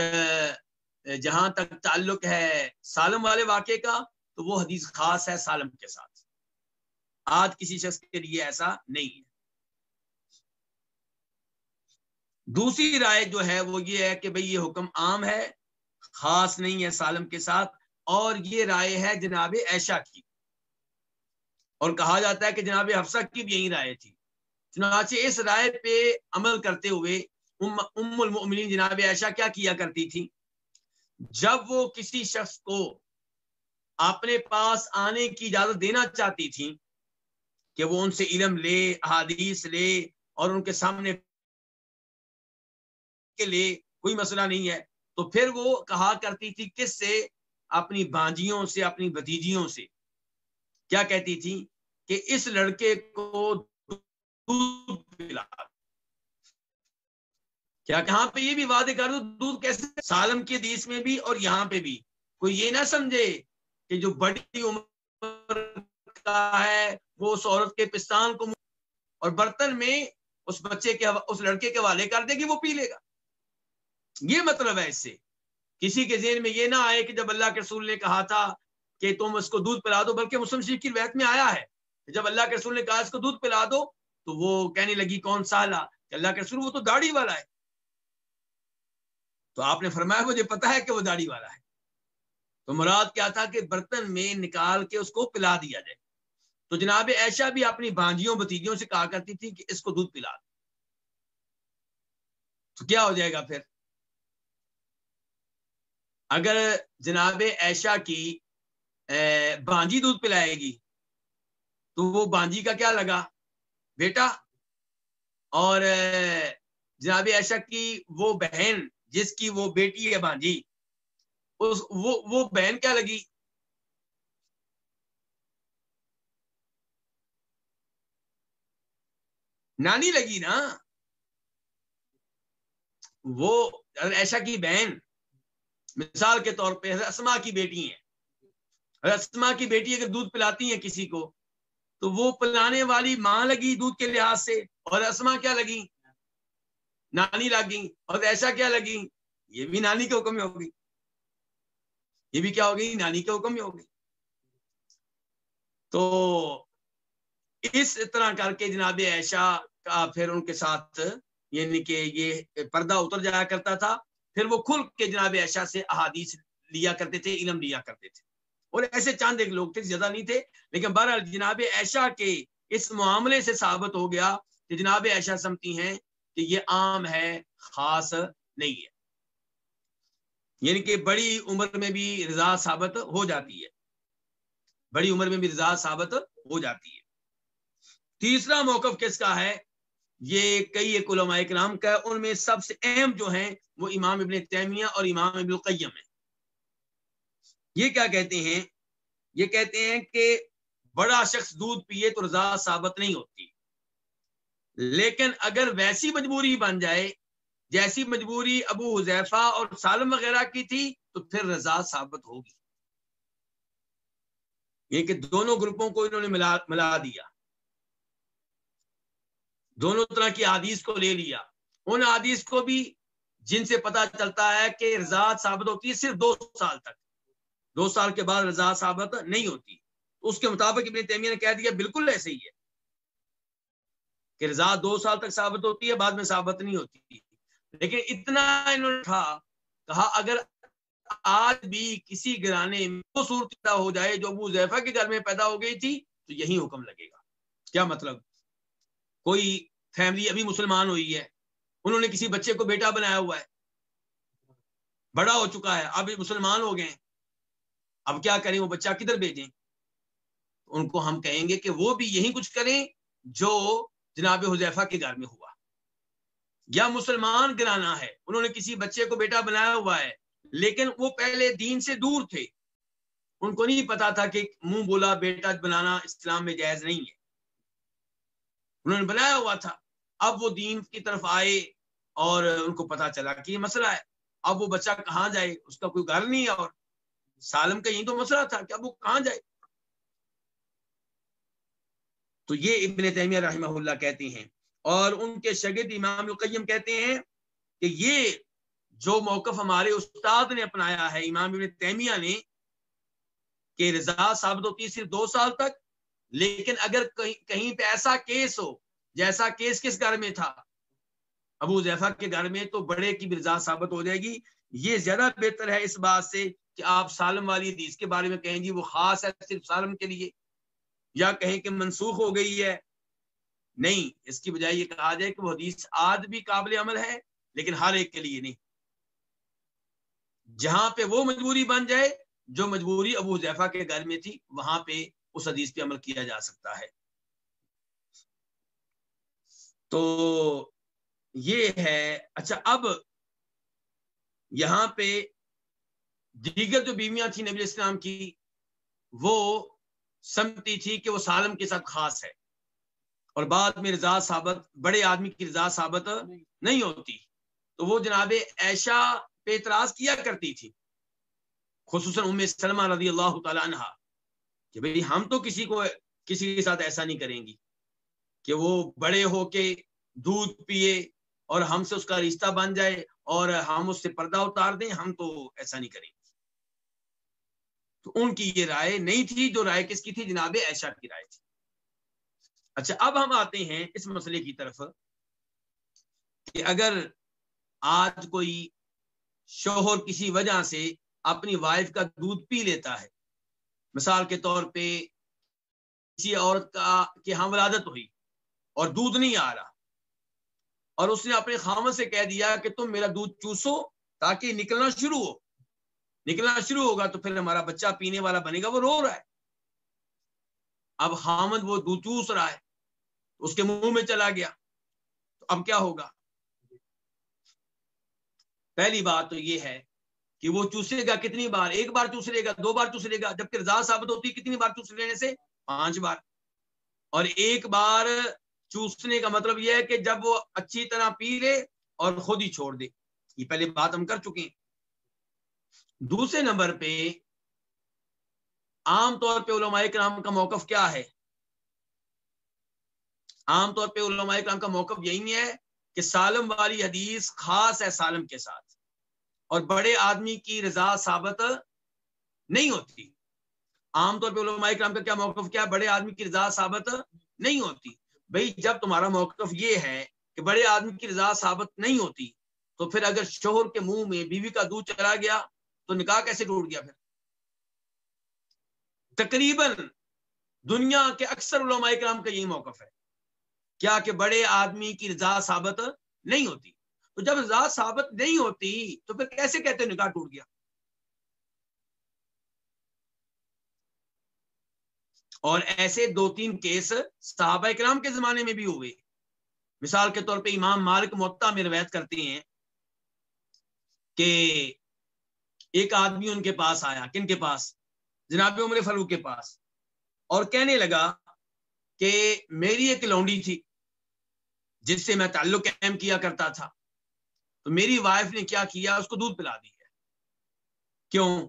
جہاں تک تعلق ہے سالم والے واقعے کا، تو وہ حدیث خاص ہے سالم کے ساتھ۔ آج کسی شخص کے لیے ایسا نہیں ہے۔ دوسری رائے جو ہے وہ یہ ہے کہ بھئی یہ حکم عام ہے، خاص نہیں ہے سالم کے ساتھ، اور یہ رائے ہے جناب ایشا کی۔ اور کہا جاتا ہے کہ جناب حفصہ کی بھی یہی رائے تھی۔ چنانچہ اس رائے پہ عمل کرتے ہوئے ام المؤمنین جناب عائشہ کیا کیا کرتی تھی جب وہ کسی شخص کو اپنے پاس آنے کی اجازت دینا چاہتی تھی کہ وہ ان سے علم لے حادیث لے اور ان کے سامنے کے لیے کوئی مسئلہ نہیں ہے، تو پھر وہ کہا کرتی تھی، کس سے؟ اپنی بانجیوں سے، اپنی بتیجیوں سے۔ کیا کہتی تھی کہ اس لڑکے کو دودھ پلا۔ کیا کہاں پہ یہ بھی وعدے کر دو، دودھ کیسے سالم کی حدیث میں بھی اور یہاں پہ بھی۔ کوئی یہ نہ سمجھے کہ جو بڑی عمر کا ہے، وہ اس عورت کے پستان کو اور برتن میں اس بچے کے اس لڑکے کے والے کر دے گی، وہ پی لے گا۔ یہ مطلب ہے اس سے۔ کسی کے ذہن میں یہ نہ آئے کہ جب اللہ کے رسول نے کہا تھا کہ تم اس کو دودھ پلا دو، بلکہ مسلم شریف کی روایت میں آیا ہے جب اللہ کے رسول نے کہا اس کو دودھ پلا دو تو وہ کہنے لگی، کون سالا؟ کہ اللہ کے رسول وہ تو داڑھی والا ہے۔ تو آپ نے فرمایا مجھے پتا ہے کہ وہ داڑھی والا ہے۔ تو مراد کیا تھا کہ برتن میں نکال کے اس کو پلا دیا جائے۔ تو جناب ایشا بھی اپنی بانجیوں بتیجیوں سے کہا کرتی تھی کہ اس کو دودھ پلا دو۔ تو کیا ہو جائے گا پھر؟ اگر جناب ایشا کی بانجی دودھ پلائے گی، تو وہ بانجی کا کیا لگا؟ بیٹا۔ اور جناب ایشا کی وہ بہن جس کی وہ بیٹی ہے بانجی، اس وہ وہ بہن کیا لگی؟ نانی لگی نا؟ وہ ایشا کی بہن، مثال کے طور پہ اسما کی بیٹی ہیں۔ اسما کی بیٹی اگر دودھ پلاتی ہیں کسی کو، تو وہ پلانے والی ماں لگی دودھ کے لحاظ سے، اور اسما کیا لگی؟ نانی لگی اور ایسا کیا لگی یہ بھی نانی کے حکم میں ہوگی یہ بھی کیا ہوگی نانی کے حکم میں ہوگی تو اس طرح کر کے جناب ایشا کا پھر ان کے ساتھ یعنی کہ یہ پردہ اتر جایا کرتا تھا۔ پھر وہ کھل کے جناب ایشا سے احادیث لیا کرتے تھے، علم لیا کرتے تھے۔ اور ایسے چاند ایک لوگ تھے، زیادہ نہیں تھے۔ لیکن بہرحال جناب ایشا کے اس معاملے سے ثابت ہو گیا کہ جناب ایشا سمتی ہیں۔ کہ یہ عام ہے، خاص نہیں ہے۔ یعنی کہ بڑی عمر میں بھی رضا ثابت ہو جاتی ہے۔ بڑی عمر میں بھی رضا ثابت ہو جاتی ہے۔ تیسرا موقف کس کا ہے؟ یہ کئی ایک علماء کرام کا ان میں سب سے اہم جو ہیں، وہ امام ابن تیمیہ اور امام ابن القیم ہیں۔ یہ کیا کہتے ہیں؟ یہ کہتے ہیں کہ بڑا شخص دودھ پیے تو رضا ثابت نہیں ہوتی۔ لیکن اگر ویسی مجبوری بن جائے، جیسی مجبوری ابو حذیفہ اور سالم وغیرہ کی تھی، تو پھر رضا ثابت ہوگی۔ یہ کہ دونوں گروپوں کو انہوں نے ملا ملا دیا۔ دونوں طرح کی حدیث کو لے لیا۔ ان حدیث کو بھی جن سے پتا چلتا ہے کہ رضا ثابت ہوتی ہے صرف دو سال تک۔ دو سال کے بعد رضا ثابت نہیں ہوتی۔ اس کے مطابق ابن تیمیہ نے کہہ دیا، بالکل ایسے ہی ہے۔ کہ رضا دو سال تک ثابت ہوتی ہے، بعد میں ثابت نہیں ہوتی۔ لیکن اتنا انہوں نے تھا کہا اگر آج بھی کسی گرانے میں وہ صورت پیدا ہو جائے جو ابو زیفا کے گھر میں پیدا ہو گئی تھی، تو یہی حکم لگے گا۔ کیا مطلب؟ کوئی فیملی ابھی مسلمان ہوئی ہے، انہوں نے کسی بچے کو بیٹا بنایا ہوا ہے۔ بڑا ہو چکا ہے، اب مسلمان ہو گئے اب کیا کریں؟ وہ بچہ کدھر بھیجیں؟ ان کو ہم کہیں گے کہ وہ بھی یہی کچھ کریں جو جناب حذیفہ کے گھر میں ہوا۔ یا مسلمان گرانا ہے، انہوں نے کسی بچے کو بیٹا بنایا ہوا ہے، لیکن وہ پہلے دین سے دور تھے۔ ان کو نہیں پتا تھا کہ منہ بولا بیٹا بنانا اسلام میں جائز نہیں ہے۔ انہوں نے بنایا ہوا تھا۔ اب وہ دین کی طرف آئے اور ان کو پتا چلا کہ یہ مسئلہ ہے۔ اب وہ بچہ کہاں جائے؟ اس کا کوئی گھر نہیں ہے اور سالم کا یہی تو مسئلہ تھا کہ اب وہ کہاں جائے؟ تو یہ ابن تیمیہ رحمہ اللہ کہتے ہیں اور ان کے شگد امام القیم کہتے ہیں کہ یہ جو موقف ہمارے استاد نے اپنایا ہے، امام ابن تیمیہ نے، کہ رضا ثابت ہوتی ہے صرف دو سال تک، لیکن اگر کہیں پہ ایسا کیس ہو، جیسا کیس کس گھر میں تھا، ابو زیفا کے گھر میں، تو بڑے کی برزا ثابت ہو جائے گی۔ یہ زیادہ بہتر ہے اس بات سے کہ آپ سالم والی حدیث کے بارے میں کہیں جی وہ خاص ہے صرف سالم کے لیے۔ یا کہیں کہ منسوخ ہو گئی ہے؟ نہیں، اس کی بجائے یہ کہا جائے کہ وہ حدیث آج بھی قابل عمل ہے، لیکن ہر ایک کے لیے نہیں۔ جہاں پہ وہ مجبوری بن جائے، جو مجبوری ابو زیفا کے گھر میں تھی، وہاں پہ اس حدیث پہ عمل کیا جا سکتا ہے۔ تو یہ ہے اچھا اب یہاں پہ دیگر جو بیویاں تھیں نبی اسلام کی، وہ سمتی تھی کہ وہ سالم کے ساتھ خاص ہے۔ اور بعد میں رضا ثابت، بڑے آدمی کی رضا ثابت نہیں ہوتی۔ تو وہ جناب ایشا پہ اعتراض کیا کرتی تھی، خصوصاً ام سلمہ رضی اللہ تعالیٰ عنہ، کہ بھئی ہم تو کسی کو، کسی کے ساتھ ایسا نہیں کریں گی کہ وہ بڑے ہو کے دودھ پیے اور ہم سے اس کا رشتہ بن جائے اور ہم اس سے پردہ اتار دیں، ہم تو ایسا نہیں کریں گے۔ تو ان کی یہ رائے نہیں تھی، جو رائے کس کی تھی؟ جناب ایشا کی رائے تھی۔ اچھا اب ہم آتے ہیں اس مسئلے کی طرف کہ اگر آج کوئی شوہر کسی وجہ سے اپنی وائف کا دودھ پی لیتا ہے، مثال کے طور پہ کسی عورت کا کہ ہم ولادت ہوئی اور دودھ نہیں آ رہا اور اس نے اپنے خامد سے کہہ دیا کہ تم میرا دودھ چوسو تاکہ نکلنا شروع ہو۔ نکلنا شروع ہوگا تو پھر ہمارا بچہ پینے والا بنے گا، وہ رو رہا ہے۔ اب خامد وہ دودھ چوس رہا ہے، اس کے منہ میں چلا گیا۔ تو اب کیا ہوگا؟ پہلی بات تو یہ ہے کہ وہ چوسے گا کتنی بار؟ ایک بار چوس لے گا، دو بار چوس لے گا، جبکہ رضا ثابت ہوتی ہے کتنی بار چوس لینے سے پانچ بار۔ اور ایک بار چوسنے کا مطلب یہ ہے کہ جب وہ اچھی طرح پی لے اور خود ہی چھوڑ دے۔ یہ پہلے بات ہم کر چکے ہیں۔ دوسرے نمبر پہ عام طور پہ علماء کرام کا موقف کیا ہے؟ عام طور پہ علماء کرام کا موقف یہی ہے کہ سالم والی حدیث خاص ہے سالم کے ساتھ، اور بڑے آدمی کی رضا ثابت نہیں ہوتی۔ عام طور پہ علماء کرام کا کیا موقف کیا بڑے آدمی کی رضا ثابت نہیں ہوتی۔ بھئی جب تمہارا موقف یہ ہے کہ بڑے آدمی کی رضا ثابت نہیں ہوتی، تو پھر اگر شوہر کے منہ میں بیوی کا دودھ چلا گیا تو نکاح کیسے ٹوٹ گیا پھر؟ تقریباً دنیا کے اکثر علماء کرام کا یہی موقف ہے کیا کہ بڑے آدمی کی رضا ثابت نہیں ہوتی؟ تو جب رضا ثابت نہیں ہوتی تو پھر کیسے کہتے نکاح ٹوٹ گیا؟ اور ایسے دو تین کیس صحابہ کرام کے زمانے میں بھی ہوئے۔ مثال کے طور پہ امام مالک متا میں روایت کرتے ہیں کہ ایک آدمی ان کے پاس آیا۔ کن کے پاس؟ جناب عمر فروخ کے پاس۔ اور کہنے لگا کہ میری ایک لونڈی تھی جس سے میں تعلق قائم کیا کرتا تھا۔ تو میری وائف نے کیا کیا؟ اس کو دودھ پلا دی ہے۔ کیوں؟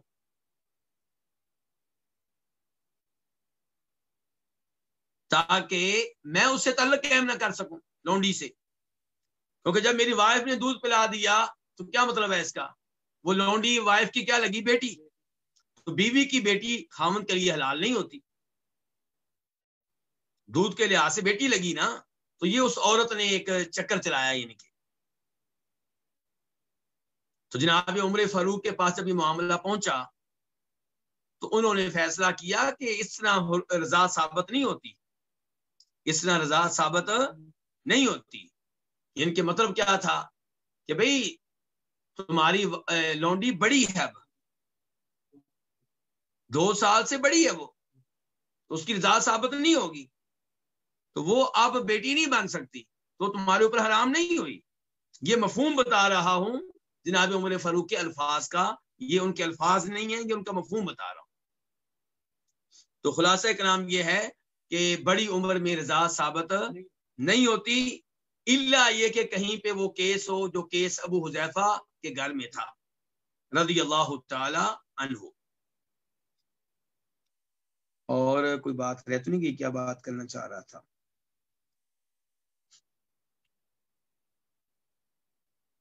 تاکہ میں اس سے تعلق قائم نہ کر سکوں لونڈی سے۔ کیونکہ جب میری وائف نے دودھ پلا دیا تو کیا مطلب ہے اس کا؟ وہ لونڈی وائف کی کیا لگی بیٹی؟ تو بیوی کی بیٹی خامن کے لیے حلال نہیں ہوتی۔ دودھ کے لحاظ سے بیٹی لگی نا، تو یہ اس عورت نے ایک چکر چلایا یعنی کہ۔ تو جناب عمر فاروق کے پاس جب یہ معاملہ پہنچا، تو انہوں نے فیصلہ کیا کہ اس طرح رضا ثابت نہیں ہوتی۔ اس طرح رضا ثابت نہیں ہوتی۔ یعنی ان کے مطلب کیا تھا کہ بھئی تمہاری لونڈی بڑی ہے اب۔ دو سال سے بڑی ہے وہ۔ تو اس کی رضا ثابت نہیں ہوگی۔ تو وہ اب بیٹی نہیں بن سکتی۔ تو تمہارے اوپر حرام نہیں ہوئی۔ یہ مفہوم بتا رہا ہوں جناب عمر فروخ کے الفاظ کا۔ یہ ان کے الفاظ نہیں ہیں، یہ ان کا مفہوم بتا رہا ہوں۔ تو خلاصہ کا نام یہ ہے کہ بڑی عمر میں رضا ثابت نہیں ہوتی۔ اللہ یہ کہ کہیں پہ وہ کیس ہو، جو کیس ابو حذیفہ کے گھر میں تھا۔ رضی اللہ تعالی عنہ۔ اور کوئی بات رہ تو نہیں کہ کیا بات کرنا چاہ رہا تھا؟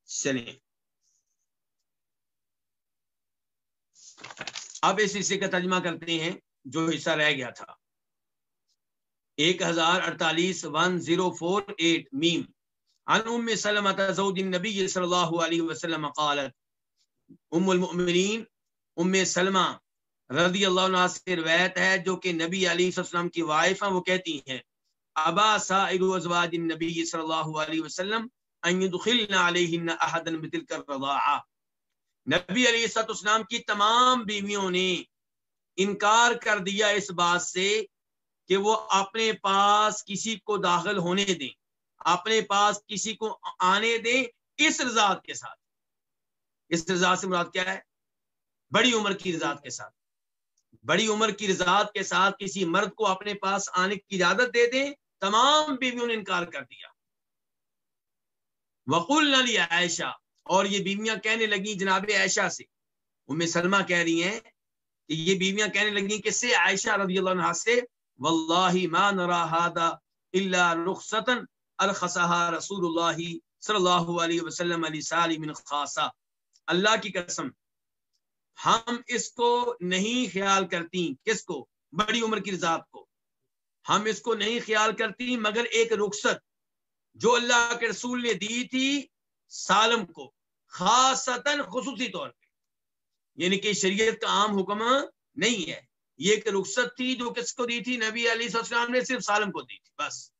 چلیں۔ اب اس حصے کا ترجمہ کرتے ہیں جو حصہ رہ گیا تھا۔ ایک ہزار اڑتالیس ون زیرو فور ایٹ میم۔ عن ام سلمة زوج النبي صلی اللہ علیہ وسلم قالت ام المؤمنین ام سلمہ رضی اللہ عنہ سے روایت ہے جو کہ نبی علیہ وسلم کی وائف ہیں، وہ کہتی ہیں، ابا سائر ازواج النبی صلی اللہ علیہ وسلم ان يدخلن علیہن احدا بتلك الرضاعہ. نبی علیہ السلام کی تمام بیویوں نے انکار کر دیا اس بات سے کہ وہ اپنے پاس کسی کو داخل ہونے دیں۔ اپنے پاس کسی کو آنے دیں اس رضاعت کے ساتھ۔ اس رضاعت سے مراد کیا ہے؟ بڑی عمر کی رضاعت کے ساتھ۔ بڑی عمر کی رضاعت کے ساتھ کسی مرد کو اپنے پاس آنے کی اجازت دے دیں، تمام بیویوں نے انکار کر دیا۔ وقول نلی عائشہ اور یہ بیویاں کہنے لگی جناب عائشہ سے۔ ام سلمہ کہہ رہی ہیں کہ یہ بیویاں کہنے لگی کس سے عائشہ رضی اللہ عنہ سے واللہ ما نرا هذا الا رخصتا ارخصها رسول اللہ صلی اللہ علیہ وسلم علی سالی من اللہ کی قسم، ہم اس کو نہیں خیال کرتی۔ کس کو؟ بڑی عمر کی رضاعت کو۔ ہم اس کو نہیں خیال کرتی، مگر ایک رخصت جو اللہ کے رسول نے دی تھی سالم کو، خاصتا خصوصی طور پہ۔ یعنی کہ شریعت کا عام حکم نہیں ہے۔ یہ ایک رخصت تھی جو کس کو دی تھی؟ نبی علی السلام نے صرف سالم کو دی تھی، بس۔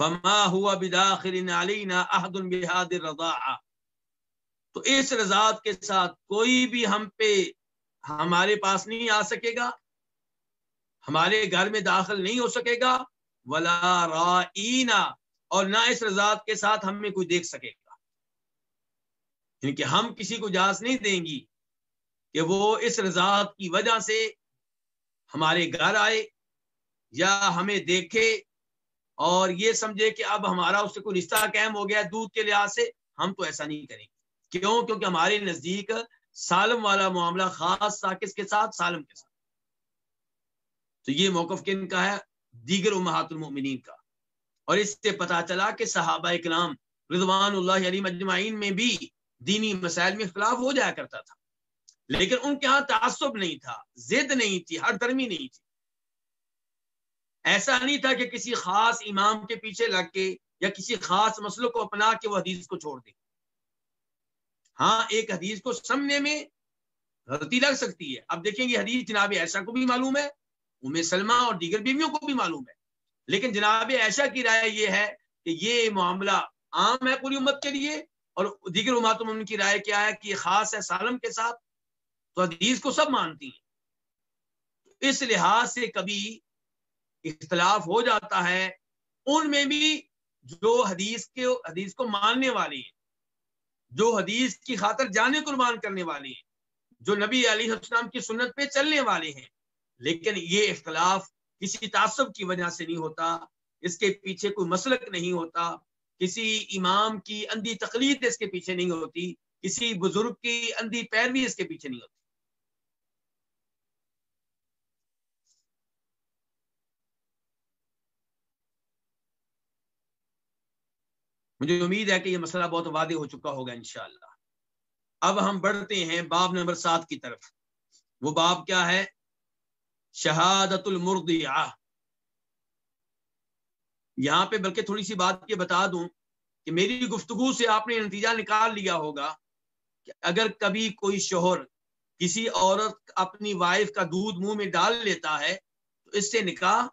فما ہوا بداخل علینا احد بهذه الرضاعه تو اس رضاعت کے ساتھ کوئی بھی ہم پہ ہمارے پاس نہیں آ سکے گا، ہمارے گھر میں داخل نہیں ہو سکے گا، ولا رائینا اور نہ اس رضاعت کے ساتھ ہمیں کوئی دیکھ سکے گا۔ یعنی کہ ہم کسی کو اجازت نہیں دیں گی کہ وہ اس رضاحت کی وجہ سے ہمارے گھر آئے یا ہمیں دیکھے۔ اور یہ سمجھے کہ اب ہمارا اس سے کوئی رشتہ قائم ہو گیا دودھ کے لحاظ سے، ہم تو ایسا نہیں کریں گے۔ کیوں؟ کیونکہ ہمارے نزدیک سالم والا معاملہ خاص تھا کس کے ساتھ سالم کے ساتھ۔ تو یہ موقف کن کا ہے؟ دیگر امہات المؤمنین کا۔ اور اس سے پتا چلا کہ صحابہ اکرام رضوان اللہ علی مجمعین میں بھی دینی مسائل میں اختلاف ہو جایا کرتا تھا۔ لیکن ان کے ہاں تعصب نہیں تھا زد نہیں تھی، ہر درمی نہیں تھی۔ ایسا نہیں تھا کہ کسی خاص امام کے پیچھے لگ کے یا کسی خاص مسئلوں کو اپنا کے وہ حدیث کو چھوڑ دے۔ ہاں ایک حدیث کو سمنے میں غلطی لگ سکتی ہے۔ اب دیکھیں گے حدیث جناب ایسا کو بھی معلوم ہے، ام سلمہ اور دیگر بیویوں کو بھی معلوم ہے۔ لیکن جناب ایشا کی رائے یہ ہے کہ یہ معاملہ عام ہے پوری امت کے لیے اور دیگر امات کی رائے کیا ہے کہ یہ خاص ہے سالم کے ساتھ۔ تو حدیث کو سب مانتی ہیں۔ اس لحاظ سے کبھی اختلاف ہو جاتا ہے، ان میں بھی جو حدیث کے، حدیث کو ماننے والے ہیں، جو حدیث کی خاطر جانے قربان کرنے والے ہیں، جو نبی علیہ السلام کی سنت پہ چلنے والے ہیں۔ لیکن یہ اختلاف کسی تعصب کی وجہ سے نہیں ہوتا، اس کے پیچھے کوئی مسلک نہیں ہوتا، کسی امام کی اندھی تقلید اس کے پیچھے نہیں ہوتی، کسی بزرگ کی اندھی پیروی اس کے پیچھے نہیں ہوتی۔ مجھے امید ہے کہ یہ مسئلہ بہت وعدے ہو چکا ہوگا انشاءاللہ۔ اب ہم بڑھتے ہیں باب نمبر سات کی طرف۔ وہ باب کیا ہے؟ شہادت المردیہ یہاں پہ بلکہ تھوڑی سی بات یہ بتا دوں کہ میری گفتگو سے آپ نے نتیجہ نکال لیا ہوگا کہ اگر کبھی کوئی شوہر کسی عورت اپنی وائف کا دودھ منہ میں ڈال لیتا ہے تو اس سے نکاح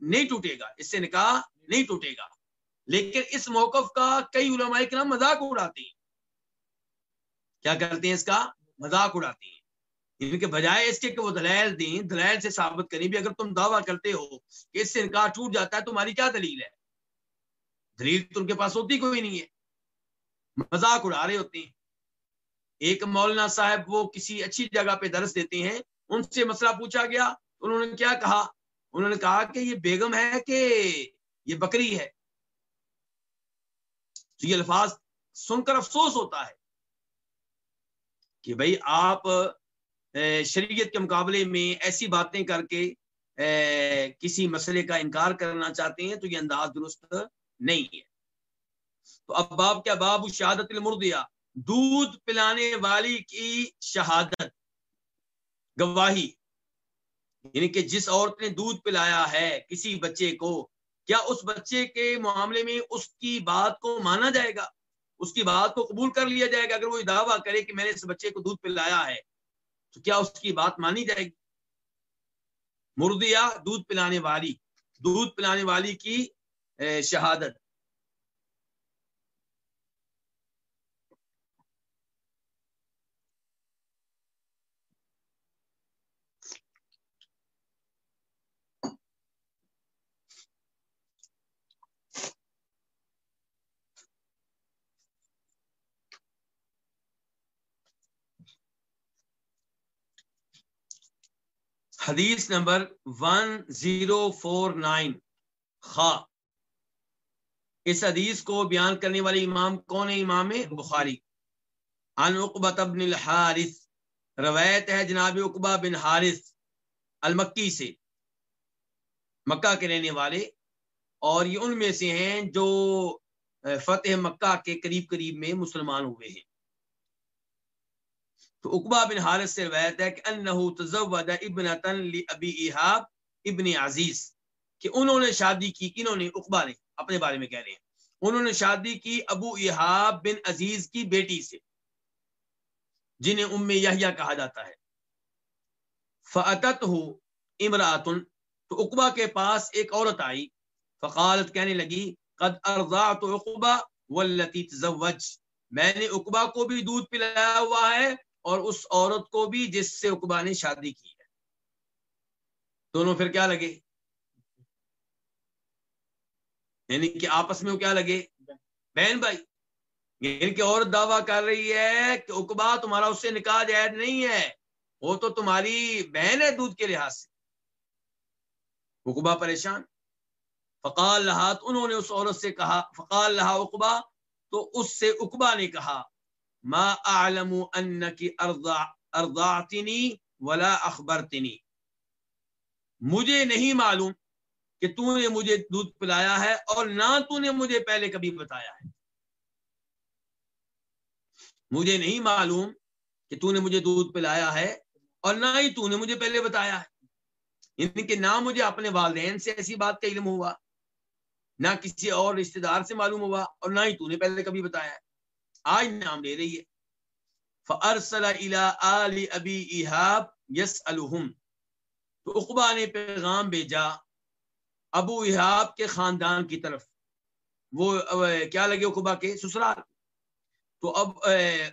نہیں ٹوٹے گا۔ اس سے نکاح نہیں ٹوٹے گا۔ لیکن اس موقف کا کئی علماء کے نام مذاق اڑاتے ہیں۔ کیا کرتے ہیں اس کا؟ مذاق اڑاتے ہیں۔ یعنی ان کے بجائے اس کے کہ وہ دلائل دیں، دلائل سے ثابت کریں بھی اگر تم دعویٰ کرتے ہو کہ اس سے انکار ٹوٹ جاتا ہے، تمہاری کیا دلیل ہے؟ دلیل تو ان کے پاس ہوتی کوئی نہیں ہے۔ مذاق اڑا رہے ہوتے ہیں۔ ایک مولانا صاحب وہ کسی اچھی جگہ پہ درس دیتے ہیں، ان سے مسئلہ پوچھا گیا، انہوں نے کیا کہا؟ انہوں نے کہا کہ یہ بیگم ہے کہ یہ بکری ہے۔ تو یہ الفاظ سن کر افسوس ہوتا ہے کہ بھائی آپ شریعت کے مقابلے میں ایسی باتیں کر کے کسی مسئلے کا انکار کرنا چاہتے ہیں تو یہ انداز درست نہیں ہے۔ تو اب باب کیا؟ باب شہادت المردیا دودھ پلانے والی کی شہادت۔ گواہی۔ یعنی کہ جس عورت نے دودھ پلایا ہے، کسی بچے کو کیا اس بچے کے معاملے میں اس کی بات کو مانا جائے گا؟ اس کی بات کو قبول کر لیا جائے گا اگر وہ دعویٰ کرے کہ میں نے اس بچے کو دودھ پلایا ہے، تو کیا اس کی بات مانی جائے گی؟ مردیا دودھ پلانے والی، دودھ پلانے والی کی شہادت۔ حدیث نمبر ون زیرو فور نائن خا. اس حدیث کو بیان کرنے والے امام کون ہے امام بخاری. ان عقبہ بن الحارث. روایت ہے جناب عقبہ بن حارث المکی سے. مکہ کے رہنے والے. اور یہ ان میں سے ہیں جو فتح مکہ کے قریب قریب میں مسلمان ہوئے ہیں. تو اقبا بن حارث سے روایت ہے کہ انہو تزود ابنتن لی ابی ایحاب ابن عزیز، کہ انہوں نے شادی کی، انہوں نے اقبا نے اپنے بارے میں کہہ رہے ہیں۔ انہوں نے شادی کی ابو ایحاب بن عزیز کی بیٹی سے، جنہیں ام یحییٰ کہا جاتا ہے۔ فعتت ہو امراۃن تو اقبا کے پاس ایک عورت آئی۔ فقالت، کہنے لگی، قد ارضعت عقبہ واللتی تزوج۔ میں نے اقبا کو بھی دودھ پلایا ہوا ہے اور اس عورت کو بھی جس سے اقبا نے شادی کی ہے۔ دونوں پھر کیا لگے؟ یعنی کہ آپس میں وہ کیا لگے؟ بہن بھائی۔ یعنی کہ اور دعویٰ کر رہی ہے کہ اقبا تمہارا اس سے نکاح جائز نہیں ہے۔ وہ تو تمہاری بہن ہے دودھ کے لحاظ سے۔ اقبا پریشان۔ فقال لہا انہوں نے اس عورت سے کہا، فقال لہا اقبا تو اس سے اقبا نے کہا۔ ما اعلم انکی ارضعتنی ولا اخبرتنی مجھے نہیں معلوم کہ تو نے مجھے دودھ پلایا ہے اور نہ تو نے مجھے پہلے کبھی بتایا ہے۔ مجھے نہیں معلوم کہ تو نے مجھے دودھ پلایا ہے اور نہ ہی تو نے مجھے پہلے بتایا ہے۔ یعنی کہ نہ مجھے اپنے والدین سے ایسی بات کا علم ہوا، نہ کسی اور رشتے دار سے معلوم ہوا اور نہ ہی تو نے پہلے کبھی بتایا ہے۔ آج نام لے رہی ہے۔ فارسل الى آل ابی ایہاب یسألہم تو اقبا نے پیغام بھیجا ابو احاب کے خاندان کی طرف۔ وہ کیا لگے اقبا کے؟ سسرال۔ تو اب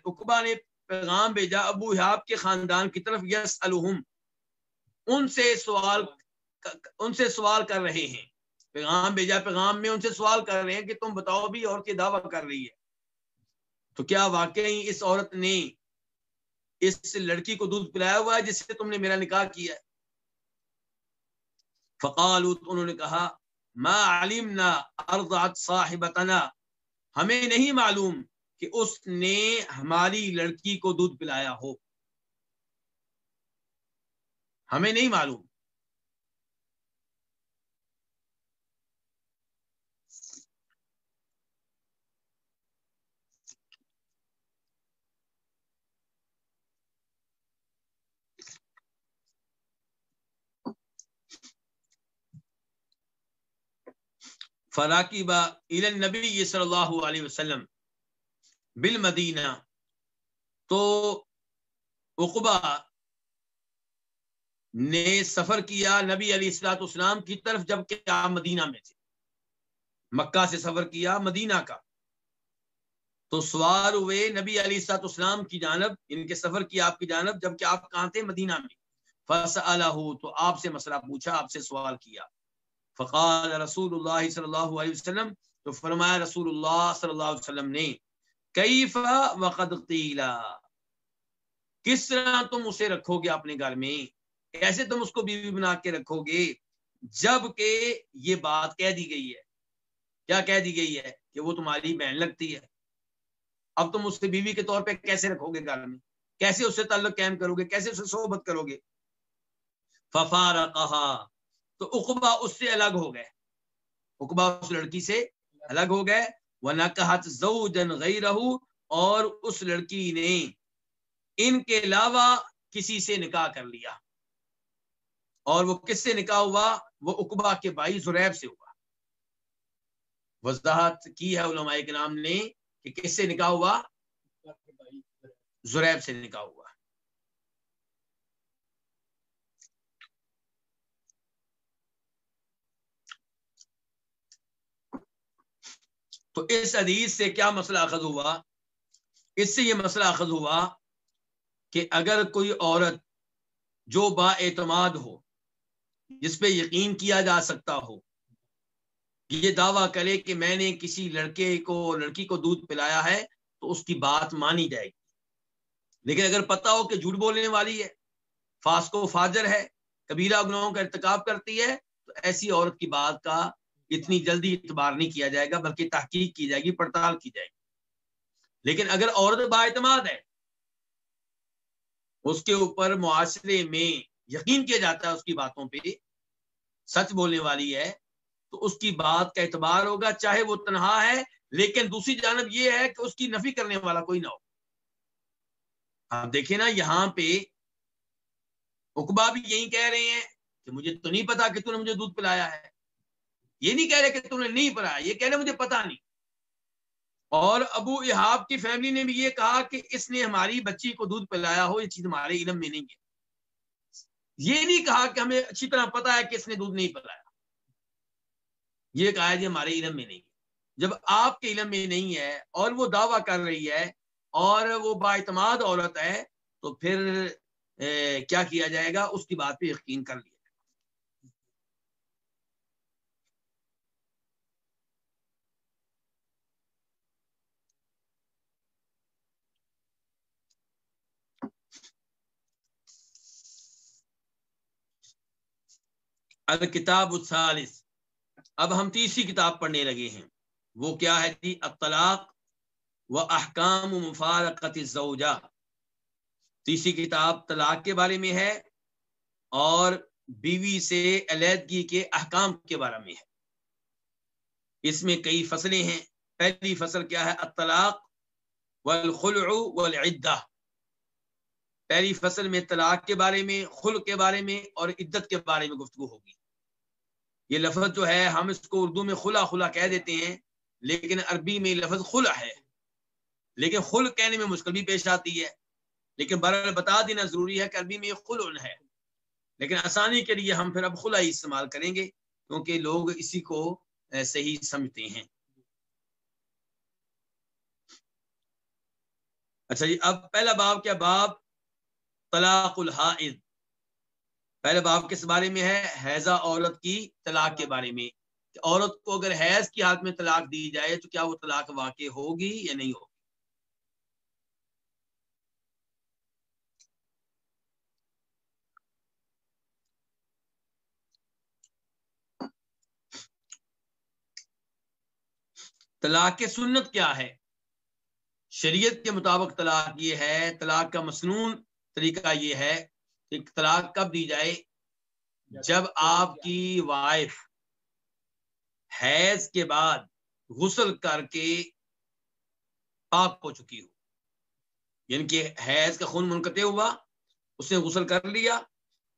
اقبا نے پیغام بھیجا ابو احاب کے خاندان کی طرف یس الحم ان سے سوال، ان سے سوال کر رہے ہیں۔ پیغام بھیجا، پیغام میں ان سے سوال کر رہے ہیں کہ تم بتاؤ بھی اور کی دعویٰ کر رہی ہے۔ تو کیا واقعی اس عورت نے اس لڑکی کو دودھ پلایا ہوا ہے جس سے تم نے میرا نکاح کیا ہے؟ فقال انہوں نے کہا، ما علمنا ارضعت صاحبتنا۔ ہمیں نہیں معلوم کہ اس نے ہماری لڑکی کو دودھ پلایا ہو۔ ہمیں نہیں معلوم۔ فراکی با نبی صلی اللہ علیہ وسلم بالمدینہ، تو اقبا نے سفر کیا نبی علی السلاط اسلام کی طرف جبکہ آپ مدینہ میں تھے۔ مکہ سے سفر کیا مدینہ کا۔ تو سوال ہوئے نبی علی السلاط اسلام کی جانب، ان کے سفر کی آپ کی جانب جبکہ آپ کہاں تھے؟ مدینہ میں۔ فص تو آپ سے مسئلہ پوچھا، آپ سے سوال کیا۔ فقال رسول اللہ صلی اللہ علیہ وسلم، تو فرمایا رسول اللہ صلی اللہ علیہ وسلم نے، کیف وقد قیلا کس طرح تم اسے رکھو گے اپنے گھر میں؟ کیسے تم اس کو بیوی بنا کے رکھو گے جبکہ یہ بات کہہ دی گئی ہے۔ کیا کہہ دی گئی ہے؟ کہ وہ تمہاری بہن لگتی ہے۔ اب تم اس بیوی کے طور پہ کیسے رکھو گے گھر میں؟ کیسے اس سے تعلق قائم کرو گے کیسے اسے صحبت کرو گے ففار کہا تو اقبا اس سے الگ ہو گئے۔ اقبا اس لڑکی سے الگ ہو گئے۔ وہ نہ رہو اور اس لڑکی نے ان کے علاوہ کسی سے نکاح کر لیا۔ اور وہ کس سے نکاح ہوا؟ وہ اقبا کے بھائی زریب سے ہوا۔ وضاحت کی ہے علماء کے نام نے کہ کس سے نکاح ہوا؟ زریب سے نکاح ہوا۔ تو اس حدیث سے کیا مسئلہ اخذ ہوا؟ اس سے یہ مسئلہ اخذ ہوا کہ اگر کوئی عورت جو با اعتماد ہو، جس پہ یقین کیا جا سکتا ہو، یہ دعویٰ کرے کہ میں نے کسی لڑکے کو، لڑکی کو دودھ پلایا ہے، تو اس کی بات مانی جائے گی۔ لیکن اگر پتا ہو کہ جھوٹ بولنے والی ہے فاسکو فاجر ہے، کبیرہ گناہوں کا ارتکاب کرتی ہے، تو ایسی عورت کی بات کا اتنی جلدی اعتبار نہیں کیا جائے گا، بلکہ تحقیق کی جائے گی، پڑتال کی جائے گی۔ لیکن اگر عورت با اعتماد ہے، اس کے اوپر معاشرے میں یقین کیا جاتا ہے اس کی باتوں پہ، سچ بولنے والی ہے، تو اس کی بات کا اعتبار ہوگا، چاہے وہ تنہا ہے، لیکن دوسری جانب یہ ہے کہ اس کی نفی کرنے والا کوئی نہ ہو۔ آپ دیکھیں نا، یہاں پہ اقبا بھی یہی کہہ رہے ہیں کہ مجھے تو نہیں پتا کہ تو نے مجھے دودھ پلایا ہے۔ یہ نہیں کہہ رہے کہ تم نے نہیں پڑھا یہ کہہ رہے مجھے پتا نہیں۔ اور ابو احاب کی فیملی نے بھی یہ کہا کہ اس نے ہماری بچی کو دودھ پلایا ہو، یہ چیز ہمارے علم میں نہیں ہے۔ یہ نہیں کہا کہ ہمیں اچھی طرح پتا ہے کہ اس نے دودھ نہیں پلایا۔ یہ کہا جی ہمارے علم میں نہیں ہے۔ جب آپ کے علم میں نہیں ہے اور وہ دعویٰ کر رہی ہے اور وہ با اعتماد عورت ہے تو پھر کیا کیا جائے گا؟ اس کی بات پہ یقین کر لیا۔ الکتاب الثالث۔ اب ہم تیسری کتاب پڑھنے لگے ہیں۔ وہ کیا ہے جی؟ اطلاق و احکام و مفارقت الزوجہ۔ تیسری کتاب طلاق کے بارے میں ہے اور بیوی سے علیحدگی کے احکام کے بارے میں ہے۔ اس میں کئی فصلیں ہیں۔ پہلی فصل کیا ہے؟ اطلاق والخلع والعدہ۔ پہلی فصل میں طلاق کے بارے میں خل کے بارے میں اور عدت کے بارے میں گفتگو ہوگی۔ یہ لفظ جو ہے، ہم اس کو اردو میں خلا خلا کہہ دیتے ہیں، لیکن عربی میں یہ لفظ خلا ہے۔ لیکن خل کہنے میں مشکل بھی پیش آتی ہے۔ لیکن برحال بتا دینا ضروری ہے کہ عربی میں خل ہے۔ لیکن آسانی کے لیے ہم پھر اب خلا ہی استعمال کریں گے، کیونکہ لوگ اسی کو صحیح سمجھتے ہیں۔ اچھا جی اب پہلا باب کیا؟ باب طلاق الحائض۔ پہلے باب کس بارے میں ہے؟ حیضہ عورت کی طلاق کے بارے میں۔ عورت کو اگر حیض کی حالت میں طلاق دی جائے تو کیا وہ طلاق واقع ہوگی یا نہیں ہوگی؟ طلاق کے سنت کیا ہے؟ شریعت کے مطابق طلاق یہ ہے، طلاق کا مصنون طریقہ یہ ہے کہ طلاق کب دی جائے؟ جب آپ کی وائف حیض کے بعد غسل کر کے پاک ہو چکی ہو یعنی کہ حیض کا خون منقطع ہوا، اس نے غسل کر لیا،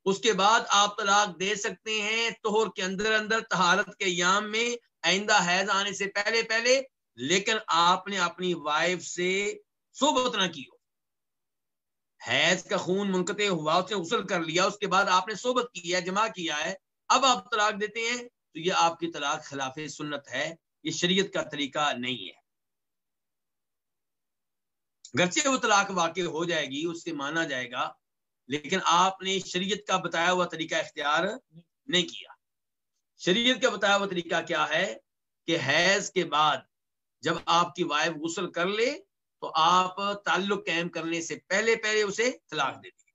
اس کے بعد آپ طلاق دے سکتے ہیں توہر کے اندر اندر تہارت کے یام میں آئندہ حیض آنے سے پہلے پہلے، لیکن آپ نے اپنی وائف سے صحبت نہ کی ہو۔ حیض کا خون منقطع ہوا، اس نے غسل کر لیا، اس کے بعد آپ نے صحبت کی ہے، جمع کیا ہے، اب آپ طلاق دیتے ہیں، تو یہ آپ کی طلاق خلاف سنت ہے، یہ شریعت کا طریقہ نہیں ہے۔ گرچہ وہ طلاق واقع ہو جائے گی، اس سے مانا جائے گا، لیکن آپ نے شریعت کا بتایا ہوا طریقہ اختیار نہیں کیا۔ شریعت کا بتایا ہوا طریقہ کیا ہے کہ حیض کے بعد جب آپ کی وائف غسل کر لے تو آپ تعلق قائم کرنے سے پہلے پہلے اسے طلاق دے دیں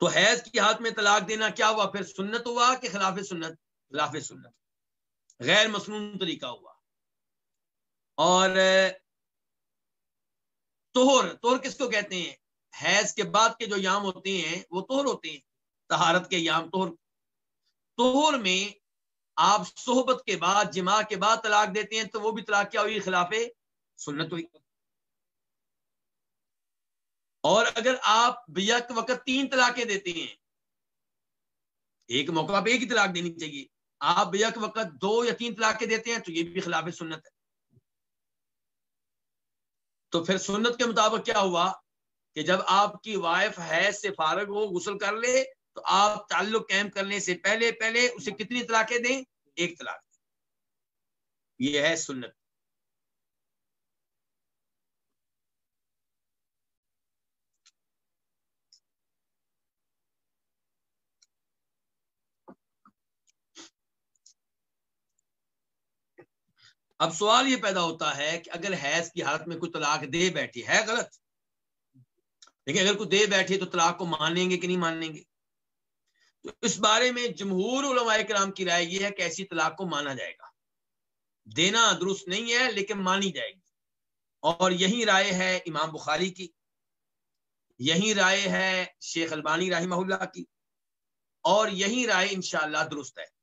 تو حیض کی ہاتھ میں طلاق دینا کیا ہوا؟ پھر سنت ہوا کہ خلاف سنت؟ خلاف سنت۔ غیر مصنون طریقہ ہوا۔ اور توہر توہر کس کو کہتے ہیں؟ حیض کے بعد کے جو یام ہوتے ہیں، وہ توہر ہوتے ہیں تہارت کے یام توہر توہر میں آپ صحبت کے بعد جمع کے بعد طلاق دیتے ہیں، تو وہ بھی طلاق کیا ہوئی؟ خلاف سنت ہوئی۔ اور اگر آپ بیک وقت تین طلاقیں دیتے ہیں، ایک موقع پہ ایک ہی طلاق دینی چاہیے۔ آپ بیک وقت دو یا تین طلاقیں دیتے ہیں تو یہ بھی خلاف سنت ہے۔ تو پھر سنت کے مطابق کیا ہوا کہ جب آپ کی وائف حیض سے فارغ ہو، غسل کر لے، تو آپ تعلق قائم کرنے سے پہلے پہلے اسے کتنی طلاقیں دیں؟ ایک طلاق۔ دیں یہ ہے سنت۔ اب سوال یہ پیدا ہوتا ہے کہ اگر حیض کی حالت میں کوئی طلاق دے بیٹھی، ہے غلط؟ لیکن اگر کوئی دے بیٹھی تو طلاق کو مانیں گے کہ نہیں مانیں گے؟ تو اس بارے میں جمہور علماء کرام کی رائے یہ ہے کہ ایسی طلاق کو مانا جائے گا۔ دینا درست نہیں ہے، لیکن مانی جائے گی۔ اور یہی رائے ہے امام بخاری کی۔ یہی رائے ہے شیخ البانی رحمہ اللہ کی۔ اور یہی رائے انشاءاللہ درست ہے۔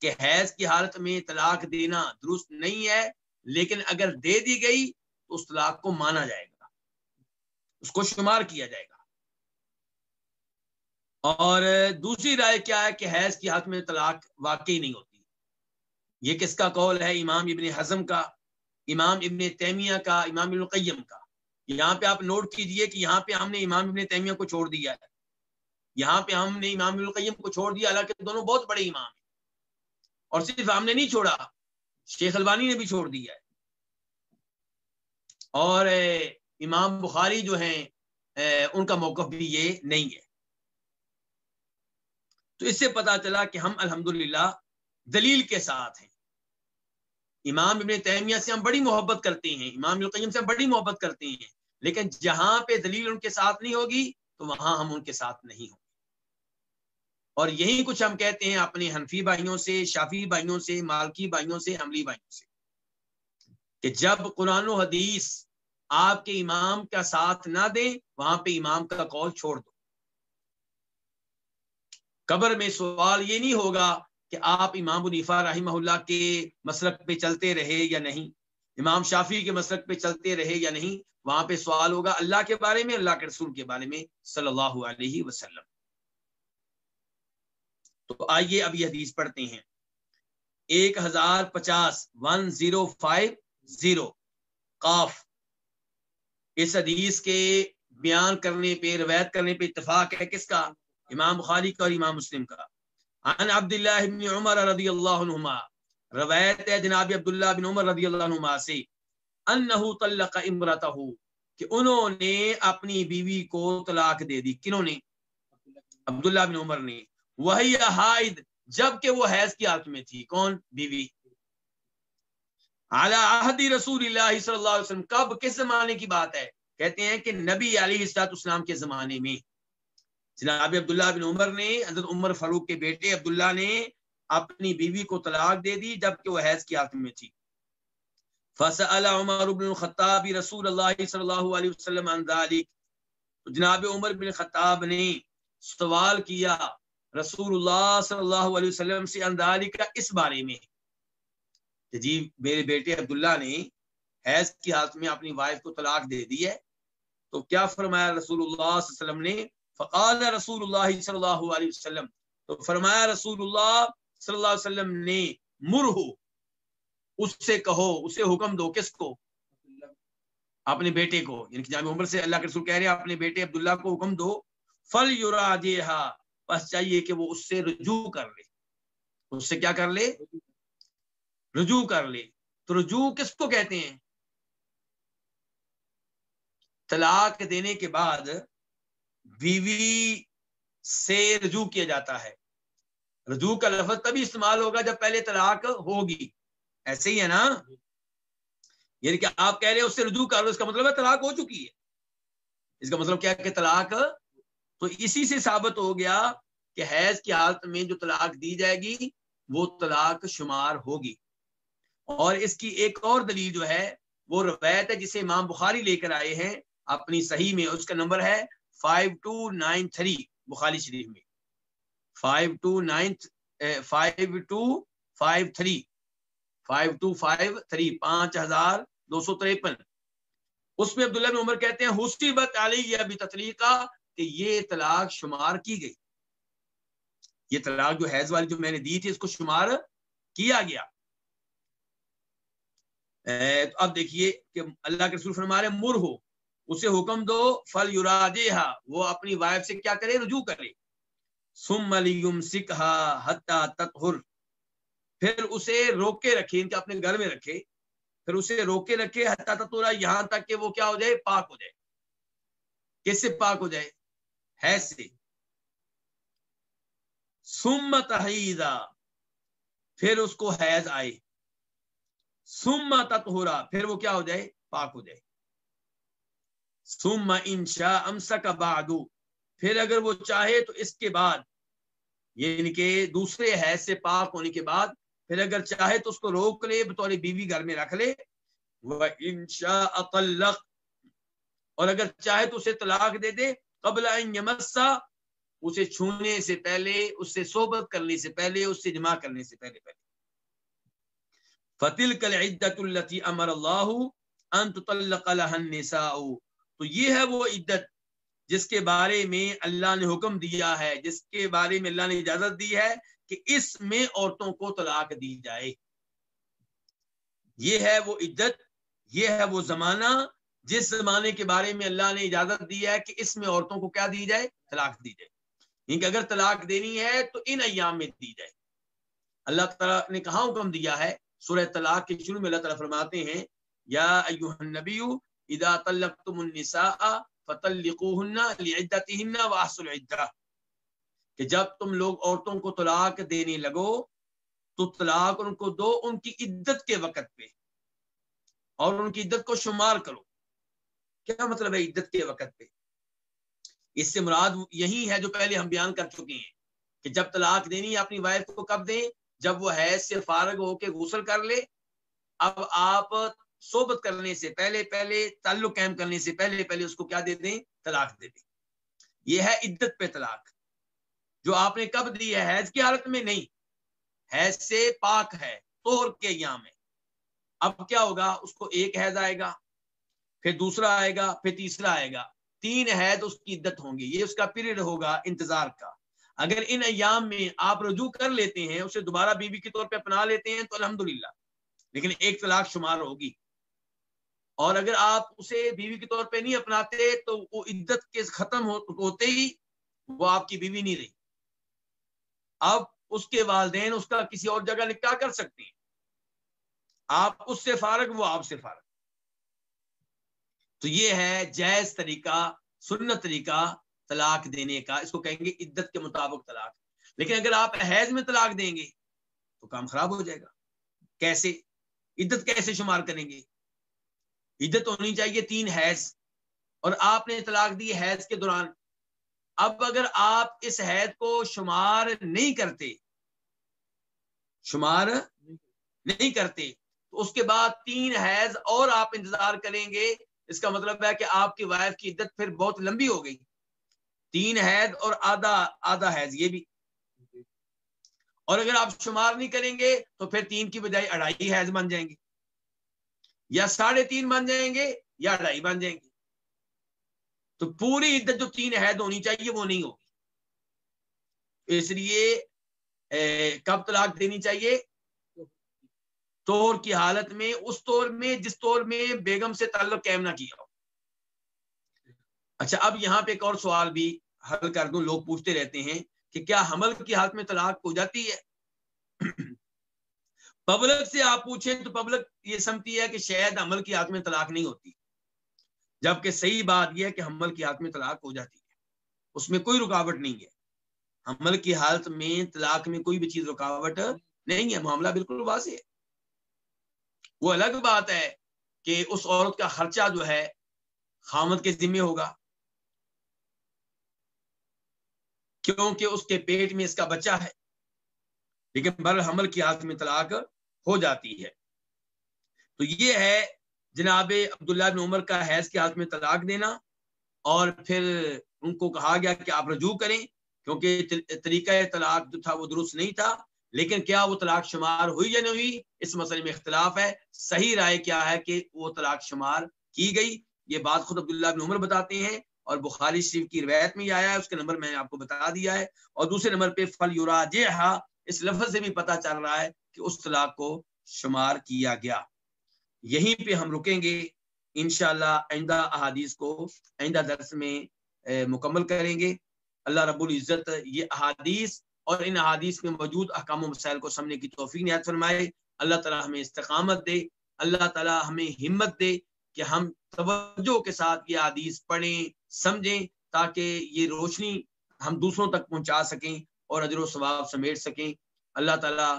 کہ حیض کی حالت میں طلاق دینا درست نہیں ہے، لیکن اگر دے دی گئی تو اس طلاق کو مانا جائے گا، اس کو شمار کیا جائے گا۔ اور دوسری رائے کیا ہے کہ حیض کی حالت میں طلاق واقعی نہیں ہوتی۔ یہ کس کا قول ہے؟ امام ابن حزم کا، امام ابن تیمیہ کا، امام ابن قیم کا۔ یہاں پہ آپ نوٹ کیجیے کہ یہاں پہ ہم نے امام ابن تیمیہ کو چھوڑ دیا ہے۔ یہاں پہ ہم نے امام ابن قیم کو چھوڑ دیا، حالانکہ دونوں بہت بڑے امام ہیں۔ اور صرف ہم نے نہیں چھوڑا، شیخ البانی نے بھی چھوڑ دیا ہے۔ اور امام بخاری جو ہیں ان کا موقف بھی یہ نہیں ہے۔ تو اس سے پتا چلا کہ ہم الحمدللہ دلیل کے ساتھ ہیں۔ امام ابن تیمیہ سے ہم بڑی محبت کرتے ہیں، امام القیم سے ہم بڑی محبت کرتے ہیں، لیکن جہاں پہ دلیل ان کے ساتھ نہیں ہوگی، تو وہاں ہم ان کے ساتھ نہیں ہوں۔ اور یہی کچھ ہم کہتے ہیں اپنے حنفی بھائیوں سے شافی بھائیوں سے، مالکی بھائیوں سے، عملی بھائیوں سے کہ جب قرآن و حدیث آپ کے امام کا ساتھ نہ دیں وہاں پہ امام کا قول چھوڑ دو۔ قبر میں سوال یہ نہیں ہوگا کہ آپ امام الفا رحمہ اللہ کے مسلک پہ چلتے رہے یا نہیں، امام شافی کے مسلک پہ چلتے رہے یا نہیں، وہاں پہ سوال ہوگا اللہ کے بارے میں، اللہ کے رسول کے بارے میں، صلی اللہ علیہ وسلم۔ تو آئیے اب یہ حدیث پڑھتے ہیں۔ ایک ہزار پچاس ون زیرو فائیو زیرو۔ قاف۔ اس حدیث کے بیان کرنے پہ، روایت کرنے پہ اتفاق ہے کس کا؟ امام بخاری کا اور امام مسلم کا۔ عن عبداللہ بن عمر رضی اللہ عنہما۔ روایت ہے جناب عبداللہ بن عمر رضی اللہ عنہما سے۔ انہو طلق امرتہو۔ کہ انہوں نے اپنی بیوی کو طلاق دے دی۔ کنہوں نے؟ عبداللہ بن عمر نے۔ وہی حائد جبکہ وہ حیض کی حالت میں تھی۔ کون؟ بیوی۔ اعلی عہدی رسول اللہ صلی اللہ علیہ وسلم۔ کب؟ کس زمانے کی بات ہے؟ کہتے ہیں کہ نبی علیہ السلاط اسلام کے زمانے میں۔ جناب عبداللہ بن عمر نے، حضرت عمر فاروق کے بیٹے عبداللہ نے اپنی بیوی کو طلاق دے دی جبکہ وہ حیض کی حالت میں تھی۔ فسأل عمر بن الخطاب رسول اللہ صلی اللہ علیہ وسلم عن ذلك جناب عمر بن خطاب نے سوال کیا رسول اللہ صلی اللہ علیہ وسلم سے عن ذلك اس بارے میں کہ جی میرے بیٹے عبداللہ نے حیض کی حالت میں اپنی وائف کو طلاق دے دی ہے، تو کیا فرمایا رسول اللہ صلی اللہ علیہ وسلم نے؟ فقال رسول اللہ صلی اللہ علیہ وسلم، تو فرمایا رسول اللہ صلی اللہ علیہ وسلم نے مرہو اس سے کہو، اسے حکم دو، کس کو؟ اپنے بیٹے کو یعنی کہ جامع عمر سے اللہ کے رسول کہہ رہے ہیں، اپنے بیٹے عبداللہ کو حکم دو فل یورا بس چاہیے کہ وہ اس سے رجوع کر لے۔ اس سے کیا کر لے؟ رجوع کر لے۔ تو رجوع کس کو کہتے ہیں؟ طلاق دینے کے بعد بیوی سے رجوع کیا جاتا ہے۔ رجوع کا لفظ تبھی استعمال ہوگا جب پہلے طلاق ہوگی۔ ایسے ہی ہے نا؟ یعنی کہ آپ کہہ رہے ہیں اس سے رجوع کر لو، اس کا مطلب ہے طلاق ہو چکی ہے۔ اس کا مطلب کیا کہ طلاق تو اسی سے ثابت ہو گیا کہ حیض کی حالت میں جو طلاق دی جائے گی، وہ طلاق شمار ہوگی۔ اور اس کی ایک اور دلیل جو ہے، وہ روایت ہے جسے امام بخاری لے کر آئے ہیں، اپنی صحیح میں اس کا نمبر ہے فائیو ٹو نائن تھری بخاری شریف میں۔ Five two nine five two five three five two five three پانچ ہزار دو سو تریپن۔ اس میں عبداللہ بن عمر کہتے ہیں حسٹی بت علی ابھی تطلیقہ کہ یہ طلاق شمار کی گئی۔ یہ طلاق جو حیض والی جو میں نے دی تھی، اس کو شمار کیا گیا۔ تو اب دیکھیے کہ اللہ کے رسول فرما رہے مر ہو، اسے حکم دو، فل یورادے وہ اپنی وائف سے کیا کرے؟ رجوع کرے۔ سم سکھا تطہر۔ پھر اسے روک کے رکھے، ان کے اپنے گھر میں رکھے۔ پھر اسے روک کے رکھے حتا تطورا یہاں تک کہ وہ کیا ہو جائے؟ پاک ہو جائے۔ کس سے پاک ہو جائے؟ ہے سے سم تحیدہ پھر اس کو حیض آئے سم تطہرا، پھر وہ کیا ہو جائے؟ پاک ہو جائے۔ سم انشا امسا کا بادو پھر اگر وہ چاہے تو اس کے بعد یعنی کہ دوسرے حیض سے پاک ہونے کے بعد، پھر اگر چاہے تو اس کو روک لے، بطور بیوی گھر میں رکھ لے۔ وہ انشا اور اگر چاہے تو اسے طلاق دے دے۔ قبل یمسا، اسے چھونے سے پہلے، اس سے صحبت کرنے سے پہلے، اس سے جمع کرنے سے پہلے پہلے۔ فتل کل عدت التی امر اللہ انت طلق النساء۔ تو یہ ہے وہ عدت جس کے بارے میں اللہ نے حکم دیا ہے، جس کے بارے میں اللہ نے اجازت دی ہے کہ اس میں عورتوں کو طلاق دی جائے۔ یہ ہے وہ عدت، یہ ہے وہ زمانہ جس زمانے کے بارے میں اللہ نے اجازت دی ہے کہ اس میں عورتوں کو کیا دی جائے؟ طلاق دی جائے۔ یعنی کہ اگر طلاق دینی ہے تو ان ایام میں دی جائے۔ اللہ تعالیٰ نے کہاں حکم دیا ہے؟ سورہ طلاق کے شروع میں اللہ تعالیٰ فرماتے ہیں، یا النبی اذا طلقتم النساء فطلقوهن لعدتهن العدہ کہ جب تم لوگ عورتوں کو طلاق دینے لگو، تو طلاق ان کو دو، ان کی عدت کے وقت پہ اور ان کی عدت کو شمار کرو۔ کیا مطلب ہے عدت کے وقت پہ؟ اس سے مراد یہی ہے جو پہلے ہم بیان کر چکے ہیں کہ جب طلاق دینی ہے، اپنی وائف کو کب دیں؟ جب وہ حیض سے فارغ ہو کے غسل کر لے۔ اب آپ صحبت کرنے سے پہلے پہلے تعلق قائم کرنے سے پہلے پہلے اس کو کیا دے دیں؟ طلاق دے دیں۔ یہ ہے عدت پہ طلاق۔ جو آپ نے کب دی ہے؟ حیض کی حالت میں نہیں۔ حیض سے پاک ہے توہر کے یہاں میں اب کیا ہوگا؟ اس کو ایک حیض آئے گا۔ پھر دوسرا آئے گا، پھر تیسرا آئے گا۔ تین حید اس کی عدت ہوں گی، یہ اس کا پیریڈ ہوگا انتظار کا۔ اگر ان ایام میں آپ رجوع کر لیتے ہیں، اسے دوبارہ بیوی بی کے طور پہ اپنا لیتے ہیں تو الحمدللہ۔ لیکن ایک طلاق شمار ہوگی۔ اور اگر آپ اسے بیوی کے طور پہ نہیں اپناتے تو وہ عدت کے ختم ہوتے ہی وہ آپ کی بیوی نہیں رہی۔ اب اس کے والدین اس کا کسی اور جگہ نکاح کر سکتے ہیں۔ آپ اس سے فارغ، وہ آپ سے فارغ۔ تو یہ ہے جائز طریقہ، سنت طریقہ طلاق دینے کا۔ اس کو کہیں گے عدت کے مطابق طلاق۔ لیکن اگر آپ حیض میں طلاق دیں گے تو کام خراب ہو جائے گا۔ کیسے؟ عدت کیسے شمار کریں گے؟ عدت ہونی چاہیے تین حیض۔ اور آپ نے طلاق دی حیض کے دوران۔ اب اگر آپ اس حید کو شمار نہیں کرتے، شمار نہیں کرتے، تو اس کے بعد تین حیض اور آپ انتظار کریں گے۔ اس کا مطلب ہے کہ آپ کی وائف کی عدت پھر بہت لمبی ہو گئی۔ تین حید اور آدھا آدھا حیض یہ بھی۔ اور اگر آپ شمار نہیں کریں گے تو پھر تین کی بجائے اڑائی حیض بن جائیں گے۔ یا ساڑھے تین بن جائیں گے یا اڑائی بن جائیں گے۔ تو پوری عدت جو تین حید ہونی چاہیے وہ نہیں ہوگی۔ اس لیے کب طلاق دینی چاہیے؟ طور کی حالت میں، اس طور میں، جس طور میں بیگم سے تعلق قائم نہ کیا ہو۔ اچھا اب یہاں پہ ایک اور سوال بھی حل کر دوں۔ لوگ پوچھتے رہتے ہیں کہ کیا حمل کی حالت میں طلاق ہو جاتی ہے؟ پبلک سے آپ پوچھیں تو پبلک یہ سمجھتی ہے کہ شاید حمل کی حالت میں طلاق نہیں ہوتی۔ جبکہ صحیح بات یہ ہے کہ حمل کی حالت میں طلاق ہو جاتی ہے۔ اس میں کوئی رکاوٹ نہیں ہے۔ حمل کی حالت میں طلاق میں کوئی بھی چیز رکاوٹ نہیں ہے۔ معاملہ بالکل واضح ہے۔ وہ الگ بات ہے کہ اس عورت کا خرچہ جو ہے خامد کے ذمے ہوگا۔ کیونکہ اس کے پیٹ میں اس کا بچہ ہے، لیکن بر حمل کی حالت میں طلاق ہو جاتی ہے۔ تو یہ ہے جناب عبداللہ بن عمر کا حیض کی حالت میں طلاق دینا۔ اور پھر ان کو کہا گیا کہ آپ رجوع کریں، کیونکہ طریقہ طلاق جو تھا وہ درست نہیں تھا۔ لیکن کیا وہ طلاق شمار ہوئی یا نہیں ہوئی؟ اس مسئلے میں اختلاف ہے۔ صحیح رائے کیا ہے کہ وہ طلاق شمار کی گئی؟ یہ بات خود عبداللہ بن عمر بتاتے ہیں اور بخاری شریف کی روایت میں آیا ہے، اس کے نمبر میں نے آپ کو بتا دیا ہے۔ اور دوسرے نمبر پہ فل یورا اس لفظ سے بھی پتا چل رہا ہے کہ اس طلاق کو شمار کیا گیا۔ یہیں پہ ہم رکیں گے، انشاءاللہ آئندہ احادیث کو آئندہ درس میں مکمل کریں گے۔ اللہ رب العزت یہ احادیث اور ان احادیث میں موجود احکام و مسائل کو سمجھنے کی توفیق نہایت فرمائے۔ اللہ تعالی ہمیں استقامت دے۔ اللہ تعالی ہمیں ہمت دے کہ ہم توجہ کے ساتھ یہ حدیث پڑھیں، سمجھیں تاکہ یہ روشنی ہم دوسروں تک پہنچا سکیں اور اجر و ثواب سمیٹ سکیں۔ اللہ تعالیٰ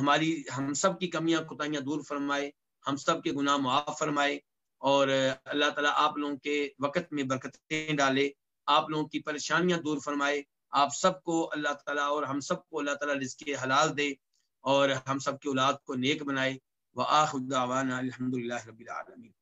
ہماری، ہم سب کی کمیاں کوتاہیاں دور فرمائے، ہم سب کے گناہ معاف فرمائے۔ اور اللہ تعالیٰ آپ لوگوں کے وقت میں برکتیں ڈالے، آپ لوگوں کی پریشانیاں دور فرمائے۔ آپ سب کو اللہ تعالیٰ اور ہم سب کو اللہ تعالیٰ رزق حلال دے اور ہم سب کی اولاد کو نیک بنائے۔ وہ الحمد للہ رب العالمین۔